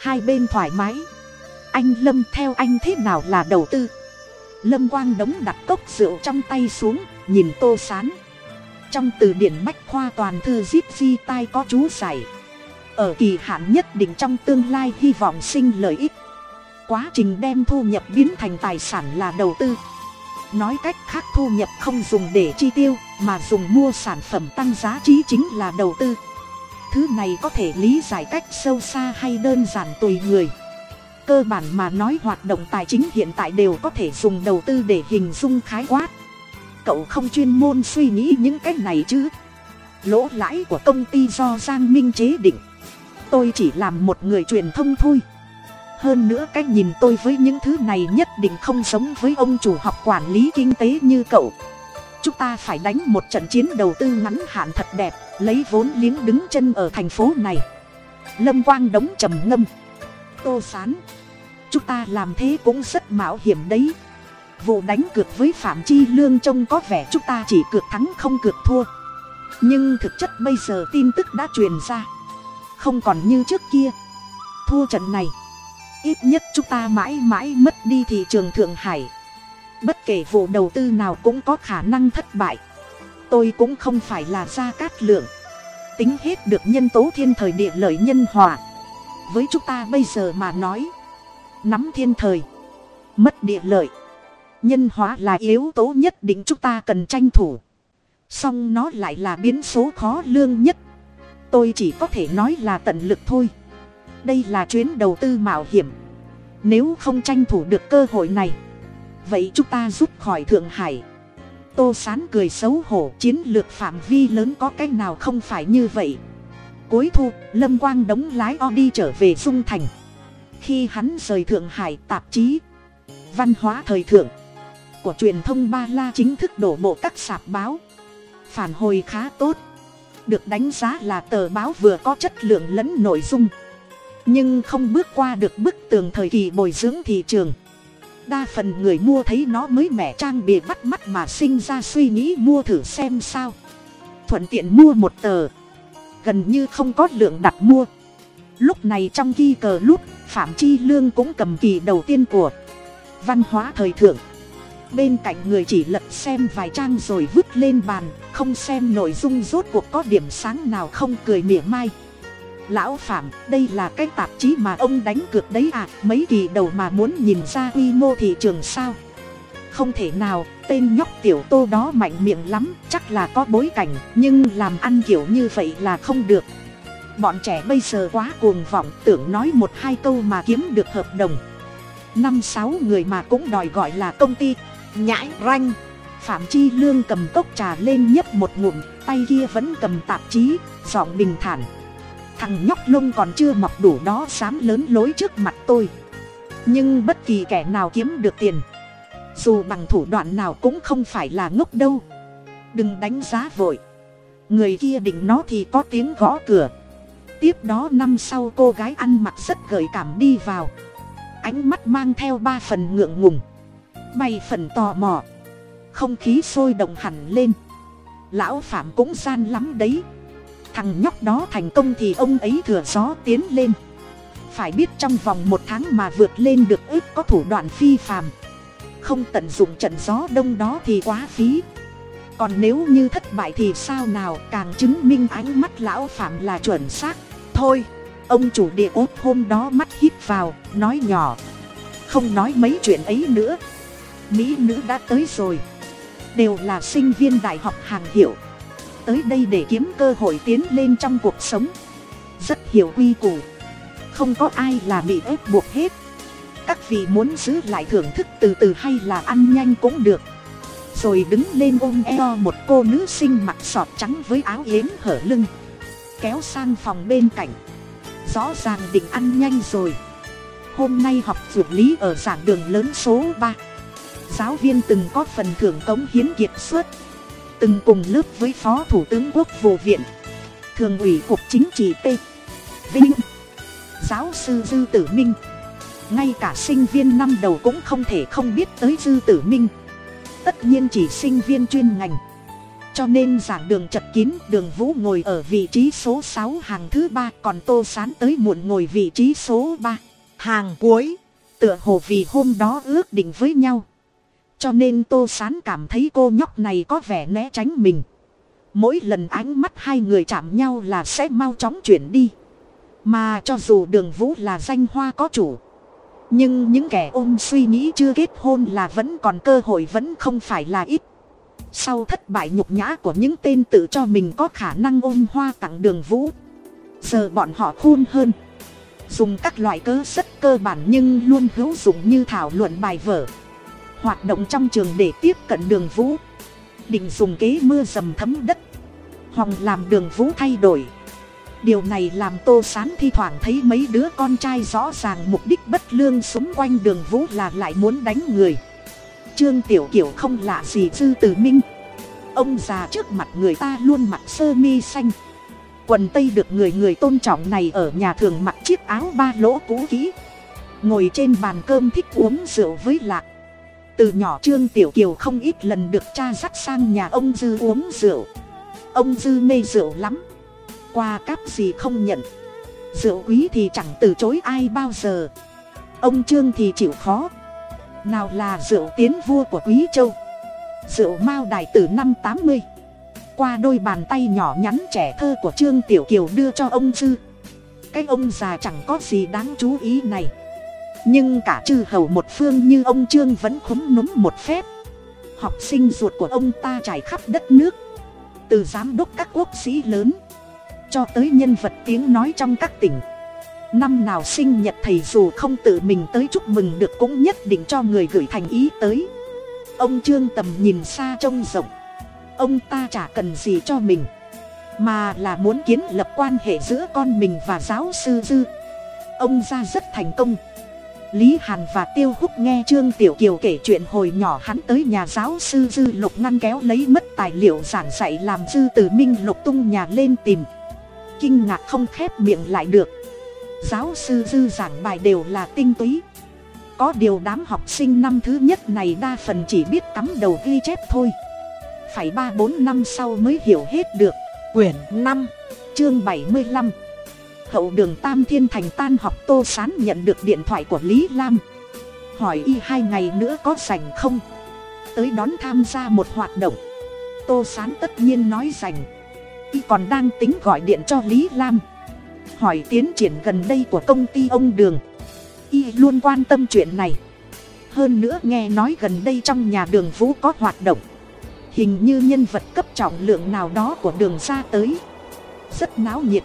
Hai bên thoải mái. Anh lâm theo anh thế nào là đầu tư? Lâm quang đống đặt cốc rượu trong tay xuống nhìn tô sán. Trong từ điển bách khoa toàn thư zip di tai có chú giải. Ở kỳ hạn nhất định trong tương lai hy vọng sinh lợi ích. Quá trình đem thu nhập biến thành tài sản là đầu tư. Nói cách khác thu nhập không dùng để chi tiêu, mà dùng mua sản phẩm tăng giá trị chính là đầu tư. Thứ này có thể lý giải cách sâu xa hay đơn giản tùy người. Cơ bản mà nói hoạt động tài chính hiện tại đều có thể dùng đầu tư để hình dung khái quát cậu không chuyên môn suy nghĩ những cái này chứ? Lỗ lãi của công ty do giang minh chế định. Tôi chỉ làm một người truyền thông thôi. Hơn nữa cách nhìn tôi với những thứ này nhất định không giống với ông chủ học quản lý kinh tế như cậu. Chúng ta phải đánh một trận chiến đầu tư ngắn hạn thật đẹp, lấy vốn liếng đứng chân ở thành phố này. Lâm quang đống trầm ngâm. Tô sán, chúng ta làm thế cũng rất mạo hiểm đấy vụ đánh cược với phạm chi lương trông có vẻ chúng ta chỉ cược thắng không cược thua. Nhưng thực chất bây giờ tin tức đã truyền ra. Không còn như trước kia. Thua trận này. Ít nhất chúng ta mãi mãi mất đi thị trường thượng hải. Bất kể vụ đầu tư nào cũng có khả năng thất bại. Tôi cũng không phải là gia cát lượng. Tính hết được nhân tố thiên thời địa lợi nhân hòa. Với chúng ta bây giờ mà nói. Nắm thiên thời. Mất địa lợi nhân hóa là yếu tố nhất định chúng ta cần tranh thủ. Song nó lại là biến số khó lương nhất. Tôi chỉ có thể nói là tận lực thôi. Đây là chuyến đầu tư mạo hiểm. Nếu không tranh thủ được cơ hội này, vậy chúng ta rút khỏi thượng hải. Tô sán cười xấu hổ, chiến lược phạm vi lớn có cách nào không phải như vậy? Cuối thu, lâm quang đóng lái o đi trở về dung thành. Khi hắn rời thượng hải, tạp chí văn hóa thời thượng của truyền thông ba la chính thức đổ bộ các sạp báo. Phản hồi khá tốt. Được đánh giá là tờ báo vừa có chất lượng lẫn nội dung. Nhưng không bước qua được bức tường thời kỳ bồi dưỡng thị trường. Đa phần người mua thấy nó mới mẻ trang bìa bắt mắt mà sinh ra suy nghĩ mua thử xem sao. Thuận tiện mua một tờ. Gần như không có lượng đặt mua. Lúc này trong ghi cờ lút, phạm chi lương cũng cầm kỳ đầu tiên của văn hóa thời thượng bên cạnh người chỉ lật xem vài trang rồi vứt lên bàn, không xem nội dung rốt cuộc có điểm sáng nào không cười mỉa mai. Lão phạm, đây là cái tạp chí mà ông đánh cược đấy à mấy kỳ đầu mà muốn nhìn ra quy mô thị trường sao? Không thể nào, tên nhóc tiểu tô đó mạnh miệng lắm, chắc là có bối cảnh, nhưng làm ăn kiểu như vậy là không được. Bọn trẻ bây giờ quá cuồng vọng, tưởng nói một hai câu mà kiếm được hợp đồng. Năm sáu người mà cũng đòi gọi là công ty nhãi ranh. Phạm chi lương cầm cốc trà lên nhấp một ngụm, tay kia vẫn cầm tạp chí, giọng bình thản. Thằng nhóc lông còn chưa mọc đủ đó dám lớn lối trước mặt tôi. Nhưng bất kỳ kẻ nào kiếm được tiền. Dù bằng thủ đoạn nào cũng không phải là ngốc đâu. Đừng đánh giá vội. Người kia định nó thì có tiếng gõ cửa. Tiếp đó năm sau cô gái ăn mặc rất gợi cảm đi vào. Ánh mắt mang theo ba phần ngượng ngùng bay phần tò mò. Không khí sôi động hẳn lên. Lão phạm cũng gian lắm đấy. Thằng nhóc đó thành công thì ông ấy thừa gió tiến lên. Phải biết trong vòng một tháng mà vượt lên được ước có thủ đoạn phi phàm. Không tận dụng trận gió đông đó thì quá phí. Còn nếu như thất bại thì sao nào, càng chứng minh ánh mắt lão phạm là chuẩn xác. Thôi, ông chủ địa ốt hôm đó mắt hít vào, nói nhỏ. Không nói mấy chuyện ấy nữa mỹ nữ đã tới rồi. Đều là sinh viên đại học hàng hiệu. Tới đây để kiếm cơ hội tiến lên trong cuộc sống. Rất hiểu quy củ. Không có ai là bị ép buộc hết. Các vị muốn giữ lại thưởng thức từ từ hay là ăn nhanh cũng được. Rồi đứng lên ôm eo một cô nữ sinh mặc sọt trắng với áo yếm hở lưng. Kéo sang phòng bên cạnh. Rõ ràng định ăn nhanh rồi. Hôm nay học dược lý ở giảng đường lớn số ba giáo viên từng có phần thưởng cống hiến kiệt xuất, từng cùng lớp với phó thủ tướng quốc vụ viện, thường ủy cục chính trị t. Vinh, giáo sư dư tử minh. Ngay cả sinh viên năm đầu cũng không thể không biết tới dư tử minh. Tất nhiên chỉ sinh viên chuyên ngành. Cho nên giảng đường chật kín, đường vũ ngồi ở vị trí số sáu hàng thứ ba, còn tô sán tới muộn ngồi vị trí số ba, hàng cuối. Tựa hồ vì hôm đó ước định với nhau cho nên tô sán cảm thấy cô nhóc này có vẻ né tránh mình. Mỗi lần ánh mắt hai người chạm nhau là sẽ mau chóng chuyển đi. Mà cho dù đường vũ là danh hoa có chủ, nhưng những kẻ ôm suy nghĩ chưa kết hôn là vẫn còn cơ hội vẫn không phải là ít. Sau thất bại nhục nhã của những tên tự cho mình có khả năng ôm hoa tặng đường vũ, giờ bọn họ khôn hơn. Dùng các loại cớ rất cơ bản nhưng luôn hữu dụng như thảo luận bài vở hoạt động trong trường để tiếp cận đường vũ. Định dùng kế mưa dầm thấm đất. Hòng làm đường vũ thay đổi. Điều này làm tô sán thi thoảng thấy mấy đứa con trai rõ ràng mục đích bất lương xung quanh đường vũ là lại muốn đánh người. Trương tiểu kiểu không lạ gì dư từ minh. Ông già trước mặt người ta luôn mặc sơ mi xanh. Quần tây được người người tôn trọng này ở nhà thường mặc chiếc áo ba lỗ cũ kỹ. Ngồi trên bàn cơm thích uống rượu với lạc từ nhỏ trương tiểu kiều không ít lần được cha dắt sang nhà ông dư uống rượu. Ông dư mê rượu lắm. Qua cáp gì không nhận. Rượu quý thì chẳng từ chối ai bao giờ. Ông trương thì chịu khó. Nào là rượu tiến vua của quý châu. Rượu mao đài từ năm tám mươi. Qua đôi bàn tay nhỏ nhắn trẻ thơ của trương tiểu kiều đưa cho ông dư. Cái ông già chẳng có gì đáng chú ý này nhưng cả chư hầu một phương như ông trương vẫn khúm núm một phép. Học sinh ruột của ông ta trải khắp đất nước. Từ giám đốc các quốc sĩ lớn, cho tới nhân vật tiếng nói trong các tỉnh. Năm nào sinh nhật thầy dù không tự mình tới chúc mừng được cũng nhất định cho người gửi thành ý tới. Ông trương tầm nhìn xa trông rộng. Ông ta chả cần gì cho mình, mà là muốn kiến lập quan hệ giữa con mình và giáo sư dư. Ông ra rất thành công lý hàn và tiêu húc nghe trương tiểu kiều kể chuyện hồi nhỏ hắn tới nhà giáo sư dư lục ngăn kéo lấy mất tài liệu giảng dạy làm dư từ minh lục tung nhà lên tìm. Kinh ngạc không khép miệng lại được. Giáo sư dư giảng bài đều là tinh túy. Có điều đám học sinh năm thứ nhất này đa phần chỉ biết cắm đầu ghi chép thôi. Phải ba bốn năm sau mới hiểu hết được. Quyển năm, chương bảy mươi lăm hậu đường tam thiên thành tan học tô sán nhận được điện thoại của lý lam. Hỏi y hai ngày nữa có rảnh không? Tới đón tham gia một hoạt động. Tô sán tất nhiên nói rảnh. Y còn đang tính gọi điện cho lý lam. Hỏi tiến triển gần đây của công ty ông đường. Y luôn quan tâm chuyện này. Hơn nữa nghe nói gần đây trong nhà đường vũ có hoạt động. Hình như nhân vật cấp trọng lượng nào đó của đường ra tới. Rất náo nhiệt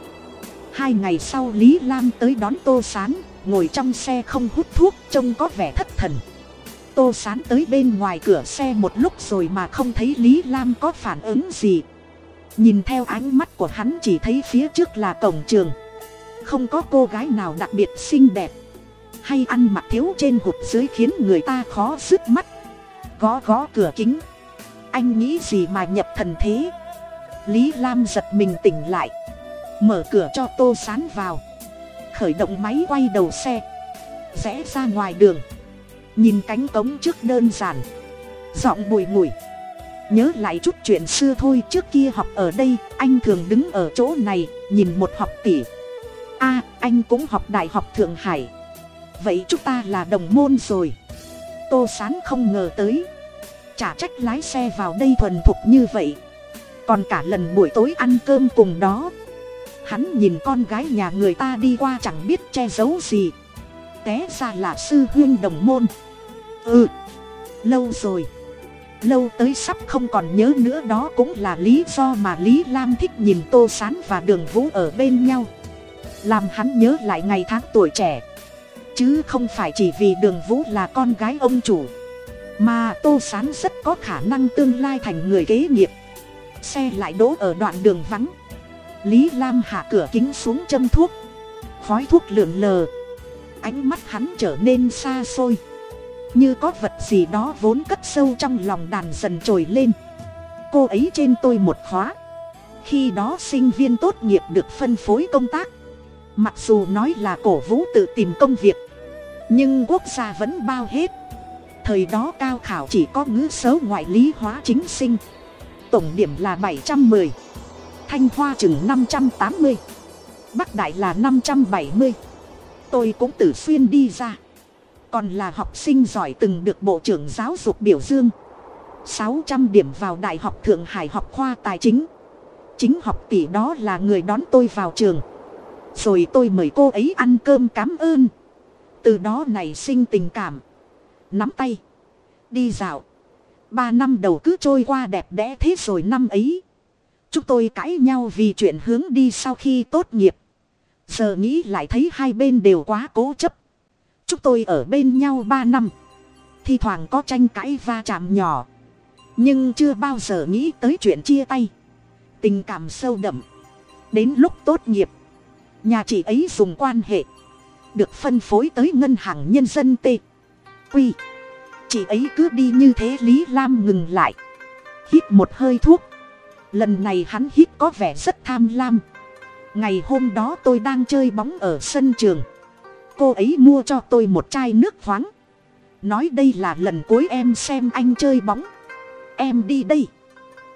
hai ngày sau lý lam tới đón tô s á n ngồi trong xe không hút thuốc, trông có vẻ thất thần. Tô s á n tới bên ngoài cửa xe một lúc rồi mà không thấy lý lam có phản ứng gì. Nhìn theo ánh mắt của hắn chỉ thấy phía trước là cổng trường. Không có cô gái nào đặc biệt xinh đẹp. Hay ăn mặc thiếu trên hụt dưới khiến người ta khó dứt mắt. Gó gó cửa kính. Anh nghĩ gì mà nhập thần thế? Lý lam giật mình tỉnh lại mở cửa cho tô sán vào. Khởi động máy quay đầu xe. Rẽ ra ngoài đường. Nhìn cánh cống trước đơn giản. Giọng bùi ngùi. Nhớ lại chút chuyện xưa thôi, trước kia học ở đây, anh thường đứng ở chỗ này, nhìn một học tỷ. A, anh cũng học đại học thượng hải. Vậy chúng ta là đồng môn rồi. Tô sán không ngờ tới. Chả trách lái xe vào đây thuần thục như vậy. Còn cả lần buổi tối ăn cơm cùng đó hắn nhìn con gái nhà người ta đi qua chẳng biết che giấu gì. Té ra là sư huyên đồng môn. Ừ lâu rồi. Lâu tới sắp không còn nhớ nữa đó cũng là lý do mà lý lam thích nhìn tô s á n và đường vũ ở bên nhau. Làm hắn nhớ lại ngày tháng tuổi trẻ. Chứ không phải chỉ vì đường vũ là con gái ông chủ, mà tô s á n rất có khả năng tương lai thành người kế nghiệp. Xe lại đỗ ở đoạn đường vắng lý lam hạ cửa kính xuống châm thuốc. Khói thuốc lượn lờ. Ánh mắt hắn trở nên xa xôi. Như có vật gì đó vốn cất sâu trong lòng đàn dần trồi lên. Cô ấy trên tôi một khóa. Khi đó sinh viên tốt nghiệp được phân phối công tác. Mặc dù nói là cổ vũ tự tìm công việc. Nhưng quốc gia vẫn bao hết. Thời đó cao khảo chỉ có ngữ xấu ngoại lý hóa chính sinh. Tổng điểm là bảy trăm mười thanh hoa chừng năm trăm tám mươi, bắc đại là năm trăm bảy mươi. Tôi cũng tử xuyên đi ra. Còn là học sinh giỏi từng được bộ trưởng giáo dục biểu dương. Sáu trăm điểm vào đại học thượng hải học khoa tài chính. Chính học tỷ đó là người đón tôi vào trường. Rồi tôi mời cô ấy ăn cơm cảm ơn. Từ đó nảy sinh tình cảm. Nắm tay. Đi dạo. Ba năm đầu cứ trôi qua đẹp đẽ thế rồi năm ấy chúng tôi cãi nhau vì chuyện hướng đi sau khi tốt nghiệp. Giờ nghĩ lại thấy hai bên đều quá cố chấp. Chúng tôi ở bên nhau ba năm. Thi thoảng có tranh cãi va chạm nhỏ. Nhưng chưa bao giờ nghĩ tới chuyện chia tay. Tình cảm sâu đậm. Đến lúc tốt nghiệp, nhà chị ấy dùng quan hệ. Được phân phối tới ngân hàng nhân dân t. Quy chị ấy cứ đi như thế lý lam ngừng lại. Hít một hơi thuốc lần này hắn hít có vẻ rất tham lam. Ngày hôm đó tôi đang chơi bóng ở sân trường. Cô ấy mua cho tôi một chai nước khoáng. Nói đây là lần cuối em xem anh chơi bóng. Em đi đây.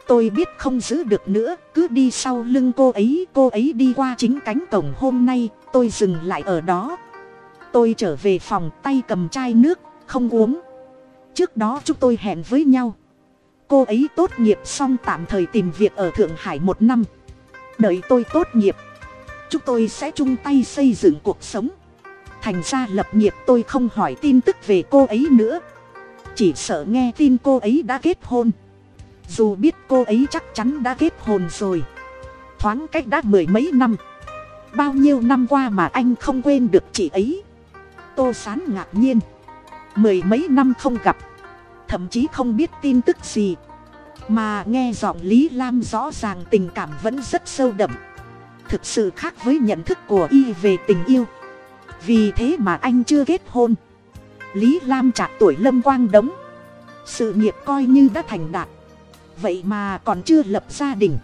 Tôi biết không giữ được nữa, cứ đi sau lưng cô ấy cô ấy đi qua chính cánh cổng hôm nay, tôi dừng lại ở đó. Tôi trở về phòng, tay cầm chai nước, không uống. Trước đó chúng tôi hẹn với nhau cô ấy tốt nghiệp xong tạm thời tìm việc ở thượng hải một năm. Đợi tôi tốt nghiệp, chúng tôi sẽ chung tay xây dựng cuộc sống. Thành ra lập nghiệp tôi không hỏi tin tức về cô ấy nữa. Chỉ sợ nghe tin cô ấy đã kết hôn. Dù biết cô ấy chắc chắn đã kết hôn rồi. Thoáng cách đã mười mấy năm. Bao nhiêu năm qua mà anh không quên được chị ấy. Tô sán ngạc nhiên. Mười mấy năm không gặp thậm chí không biết tin tức gì. Mà nghe giọng lý lam rõ ràng tình cảm vẫn rất sâu đậm. Thực sự khác với nhận thức của y về tình yêu. Vì thế mà anh chưa kết hôn. Lý lam chạc tuổi lâm quang đống. Sự nghiệp coi như đã thành đạt. Vậy mà còn chưa lập gia đình.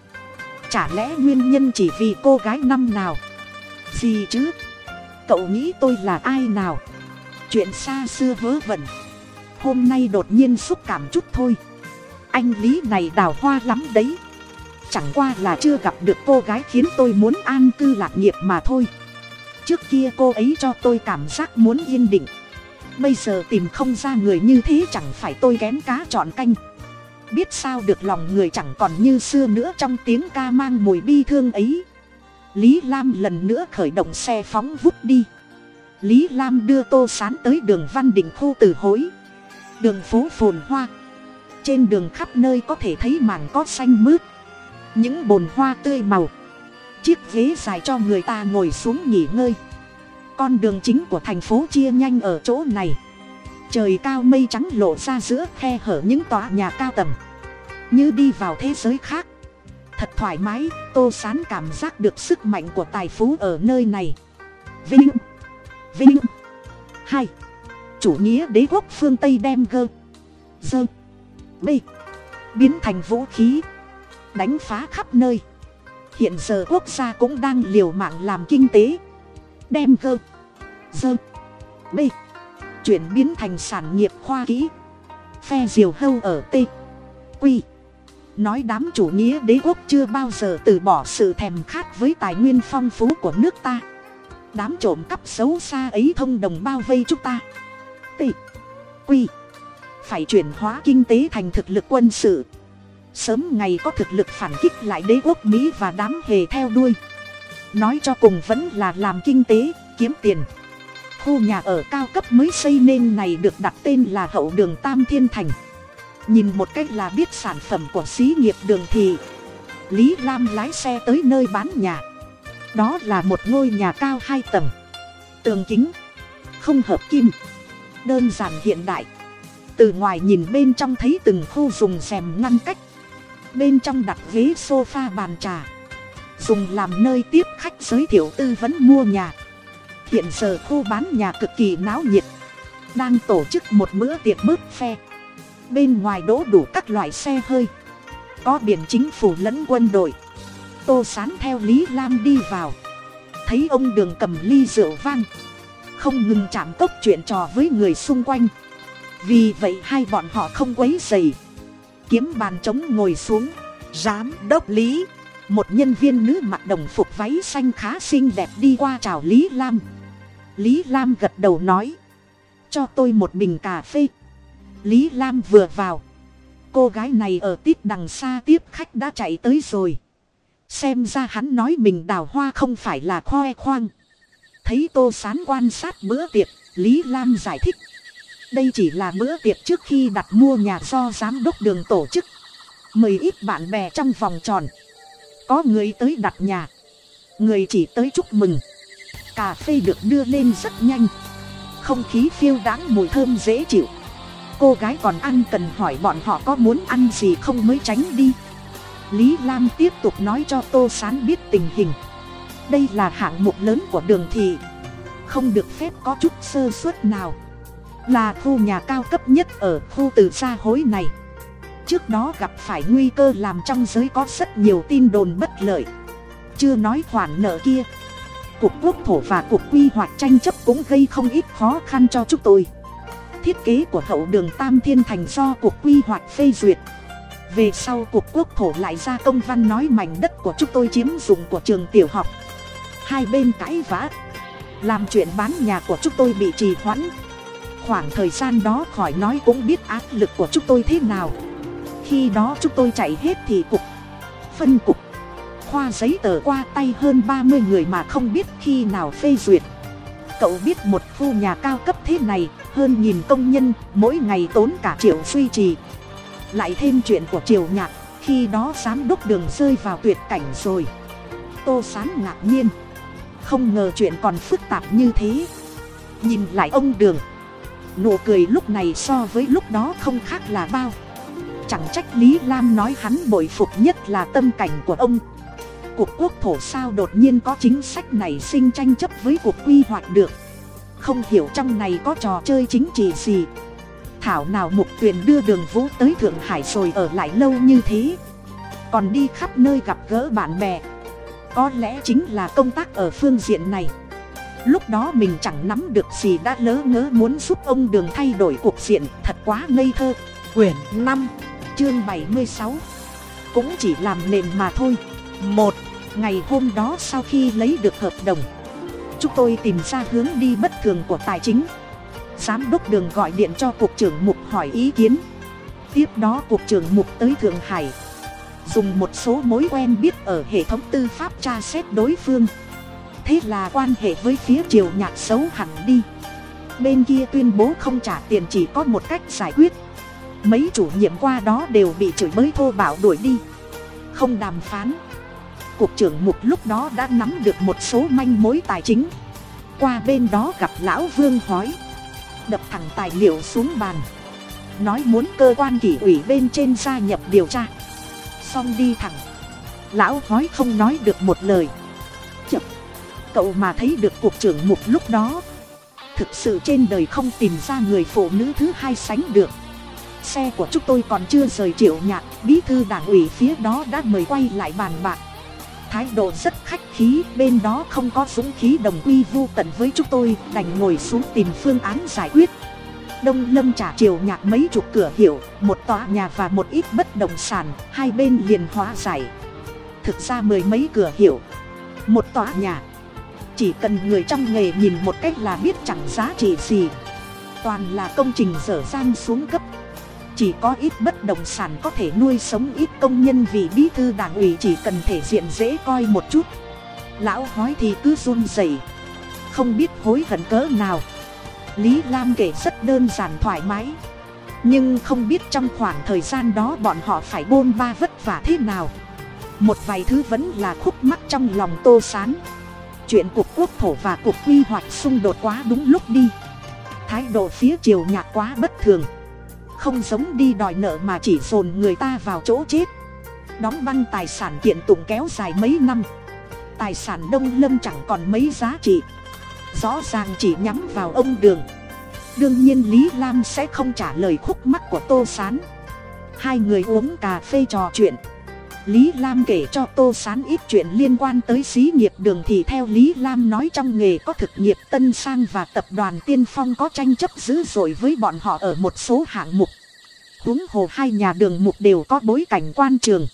Chả lẽ nguyên nhân chỉ vì cô gái năm nào? Gì chứ? Cậu nghĩ tôi là ai nào? Chuyện xa xưa vớ vẩn hôm nay đột nhiên xúc cảm chút thôi. Anh lý này đào hoa lắm đấy. Chẳng qua là chưa gặp được cô gái khiến tôi muốn an cư lạc nghiệp mà thôi. Trước kia cô ấy cho tôi cảm giác muốn yên định. Bây giờ tìm không ra người như thế chẳng phải tôi kén cá chọn canh. Biết sao được lòng người chẳng còn như xưa nữa trong tiếng ca mang mùi bi thương ấy. Lý lam lần nữa khởi động xe phóng vút đi. Lý lam đưa tô sán tới đường văn đình khu từ hối đường phố phồn hoa. Trên đường khắp nơi có thể thấy mảng có xanh mướt. Những bồn hoa tươi màu. Chiếc ghế dài cho người ta ngồi xuống nghỉ ngơi. Con đường chính của thành phố chia nhanh ở chỗ này. Trời cao mây trắng lộ ra giữa khe hở những tòa nhà cao tầng. Như đi vào thế giới khác. Thật thoải mái, tô sán cảm giác được sức mạnh của tài phú ở nơi này. Vinh. Vinh. Hai chủ nghĩa đế quốc phương tây đem gơ, dơ b biến thành vũ khí, đánh phá khắp nơi. Hiện giờ quốc gia cũng đang liều mạng làm kinh tế, đem gơ, dơ b chuyển biến thành sản nghiệp khoa kỹ, phe diều hâu ở t quy nói đám chủ nghĩa đế quốc chưa bao giờ từ bỏ sự thèm khát với tài nguyên phong phú của nước ta. Đám trộm cắp xấu xa ấy thông đồng bao vây chúng ta quy. Phải chuyển hóa kinh tế thành thực lực quân sự. Sớm ngày có thực lực phản kích lại đế quốc mỹ và đám hề theo đuôi. Nói cho cùng vẫn là làm kinh tế, kiếm tiền. Khu nhà ở cao cấp mới xây nên này được đặt tên là hậu đường tam thiên thành. Nhìn một cách là biết sản phẩm của xí nghiệp đường thì lý lam lái xe tới nơi bán nhà. Đó là một ngôi nhà cao hai tầng. Tường kính. Không hợp kim đơn giản hiện đại. Từ ngoài nhìn bên trong thấy từng khu dùng rèm ngăn cách. Bên trong đặt ghế sofa bàn trà. Dùng làm nơi tiếp khách giới thiệu tư vấn mua nhà. Hiện giờ khu bán nhà cực kỳ náo nhiệt. Đang tổ chức một bữa tiệc bớt phe bên ngoài đỗ đủ các loại xe hơi. Có biển chính phủ lẫn quân đội. Tô sán theo lý lam đi vào. Thấy ông đường cầm ly rượu vang không ngừng chạm cốc chuyện trò với người xung quanh. Vì vậy hai bọn họ không quấy dày kiếm bàn trống ngồi xuống, giám đốc lý, một nhân viên nữ mặc đồng phục váy xanh khá xinh đẹp đi qua chào lý lam. Lý lam gật đầu nói, cho tôi một bình cà phê. Lý lam vừa vào, cô gái này ở tít đằng xa tiếp khách đã chạy tới rồi. Xem ra hắn nói mình đào hoa không phải là khoe khoang thấy tô sán quan sát bữa tiệc, lý lam giải thích. Đây chỉ là bữa tiệc trước khi đặt mua nhà do giám đốc đường tổ chức. Mời ít bạn bè trong vòng tròn. Có người tới đặt nhà. Người chỉ tới chúc mừng. Cà phê được đưa lên rất nhanh. Không khí phiêu đáng mùi thơm dễ chịu. Cô gái còn ăn cần hỏi bọn họ có muốn ăn gì không mới tránh đi. Lý lam tiếp tục nói cho tô sán biết tình hình đây là hạng mục lớn của đường thị. Không được phép có chút sơ suất nào. Là khu nhà cao cấp nhất ở khu từ xa hối này. Trước đó gặp phải nguy cơ làm trong giới có rất nhiều tin đồn bất lợi. Chưa nói khoản nợ kia. Cục quốc thổ và cục quy hoạch tranh chấp cũng gây không ít khó khăn cho chúng tôi. Thiết kế của hậu đường tam thiên thành do cục quy hoạch phê duyệt. Về sau cục quốc thổ lại ra công văn nói mảnh đất của chúng tôi chiếm dụng của trường tiểu học hai bên cãi vã. Làm chuyện bán nhà của chúng tôi bị trì hoãn. Khoảng thời gian đó khỏi nói cũng biết áp lực của chúng tôi thế nào. Khi đó chúng tôi chạy hết thì cục, phân cục, khoa giấy tờ qua tay hơn ba mươi người mà không biết khi nào phê duyệt. Cậu biết một khu nhà cao cấp thế này, hơn nghìn công nhân, mỗi ngày tốn cả triệu duy trì. Lại thêm chuyện của triều nhạc, khi đó giám đốc đường rơi vào tuyệt cảnh rồi. Tô sán ngạc nhiên không ngờ chuyện còn phức tạp như thế. Nhìn lại ông đường, nụ cười lúc này so với lúc đó không khác là bao. Chẳng trách lý lam nói hắn bội phục nhất là tâm cảnh của ông. Cuộc quốc thổ sao đột nhiên có chính sách này sinh tranh chấp với cuộc quy hoạch được. Không hiểu trong này có trò chơi chính trị gì. Thảo nào mục tuyền đưa đường vũ tới thượng hải rồi ở lại lâu như thế. Còn đi khắp nơi gặp gỡ bạn bè có lẽ chính là công tác ở phương diện này. Lúc đó mình chẳng nắm được gì đã lỡ ngớ muốn giúp ông đường thay đổi cuộc diện thật quá ngây thơ. Quyển năm, chương bảy mươi sáu. Cũng chỉ làm nền mà thôi. Một, ngày hôm đó sau khi lấy được hợp đồng, chúng tôi tìm ra hướng đi bất thường của tài chính. Giám đốc đường gọi điện cho cục trưởng mục hỏi ý kiến. Tiếp đó cục trưởng mục tới thượng hải dùng một số mối quen biết ở hệ thống tư pháp tra xét đối phương. Thế là quan hệ với phía triều nhạc xấu hẳn đi. Bên kia tuyên bố không trả tiền chỉ có một cách giải quyết. Mấy chủ nhiệm qua đó đều bị chửi bới thô bạo đuổi đi. Không đàm phán. Cục trưởng mục lúc đó đã nắm được một số manh mối tài chính. Qua bên đó gặp lão vương hói đập thẳng tài liệu xuống bàn. Nói muốn cơ quan kỷ ủy bên trên gia nhập điều tra xong đi thẳng. Lão hói không nói được một lời. Chậm cậu mà thấy được cục trưởng mục lúc đó. Thực sự trên đời không tìm ra người phụ nữ thứ hai sánh được. Xe của chúng tôi còn chưa rời triệu nhạc, bí thư đảng ủy phía đó đã mời quay lại bàn bạc. Thái độ rất khách khí, bên đó không có dũng khí đồng quy vô tận với chúng tôi, đành ngồi xuống tìm phương án giải quyết đông lâm trả triều nhạc mấy chục cửa hiệu, một tòa nhà và một ít bất động sản, hai bên liền hóa giải. Thực ra mười mấy cửa hiệu, một tòa nhà. Chỉ cần người trong nghề nhìn một cách là biết chẳng giá trị gì. Toàn là công trình dở dang xuống cấp. Chỉ có ít bất động sản có thể nuôi sống ít công nhân vì bí thư đảng ủy chỉ cần thể diện dễ coi một chút. Lão hói thì cứ run rẩy, không biết hối hận cỡ nào lý lam kể rất đơn giản thoải mái. Nhưng không biết trong khoảng thời gian đó bọn họ phải bôn ba vất vả thế nào. Một vài thứ vẫn là khúc mắc trong lòng tô sán. Chuyện cuộc quốc thổ và cuộc quy hoạch xung đột quá đúng lúc đi. Thái độ phía triều nhạc quá bất thường. Không giống đi đòi nợ mà chỉ dồn người ta vào chỗ chết. Đóng băng tài sản kiện tụng kéo dài mấy năm. Tài sản đông lâm chẳng còn mấy giá trị rõ ràng chỉ nhắm vào ông đường. Đương nhiên lý lam sẽ không trả lời khúc mắc của tô s á n hai người uống cà phê trò chuyện. Lý lam kể cho tô s á n ít chuyện liên quan tới xí nghiệp đường thì theo lý lam nói trong nghề có thực nghiệp tân sang và tập đoàn tiên phong có tranh chấp dữ dội với bọn họ ở một số hạng mục. Huống hồ hai nhà đường mục đều có bối cảnh quan trường.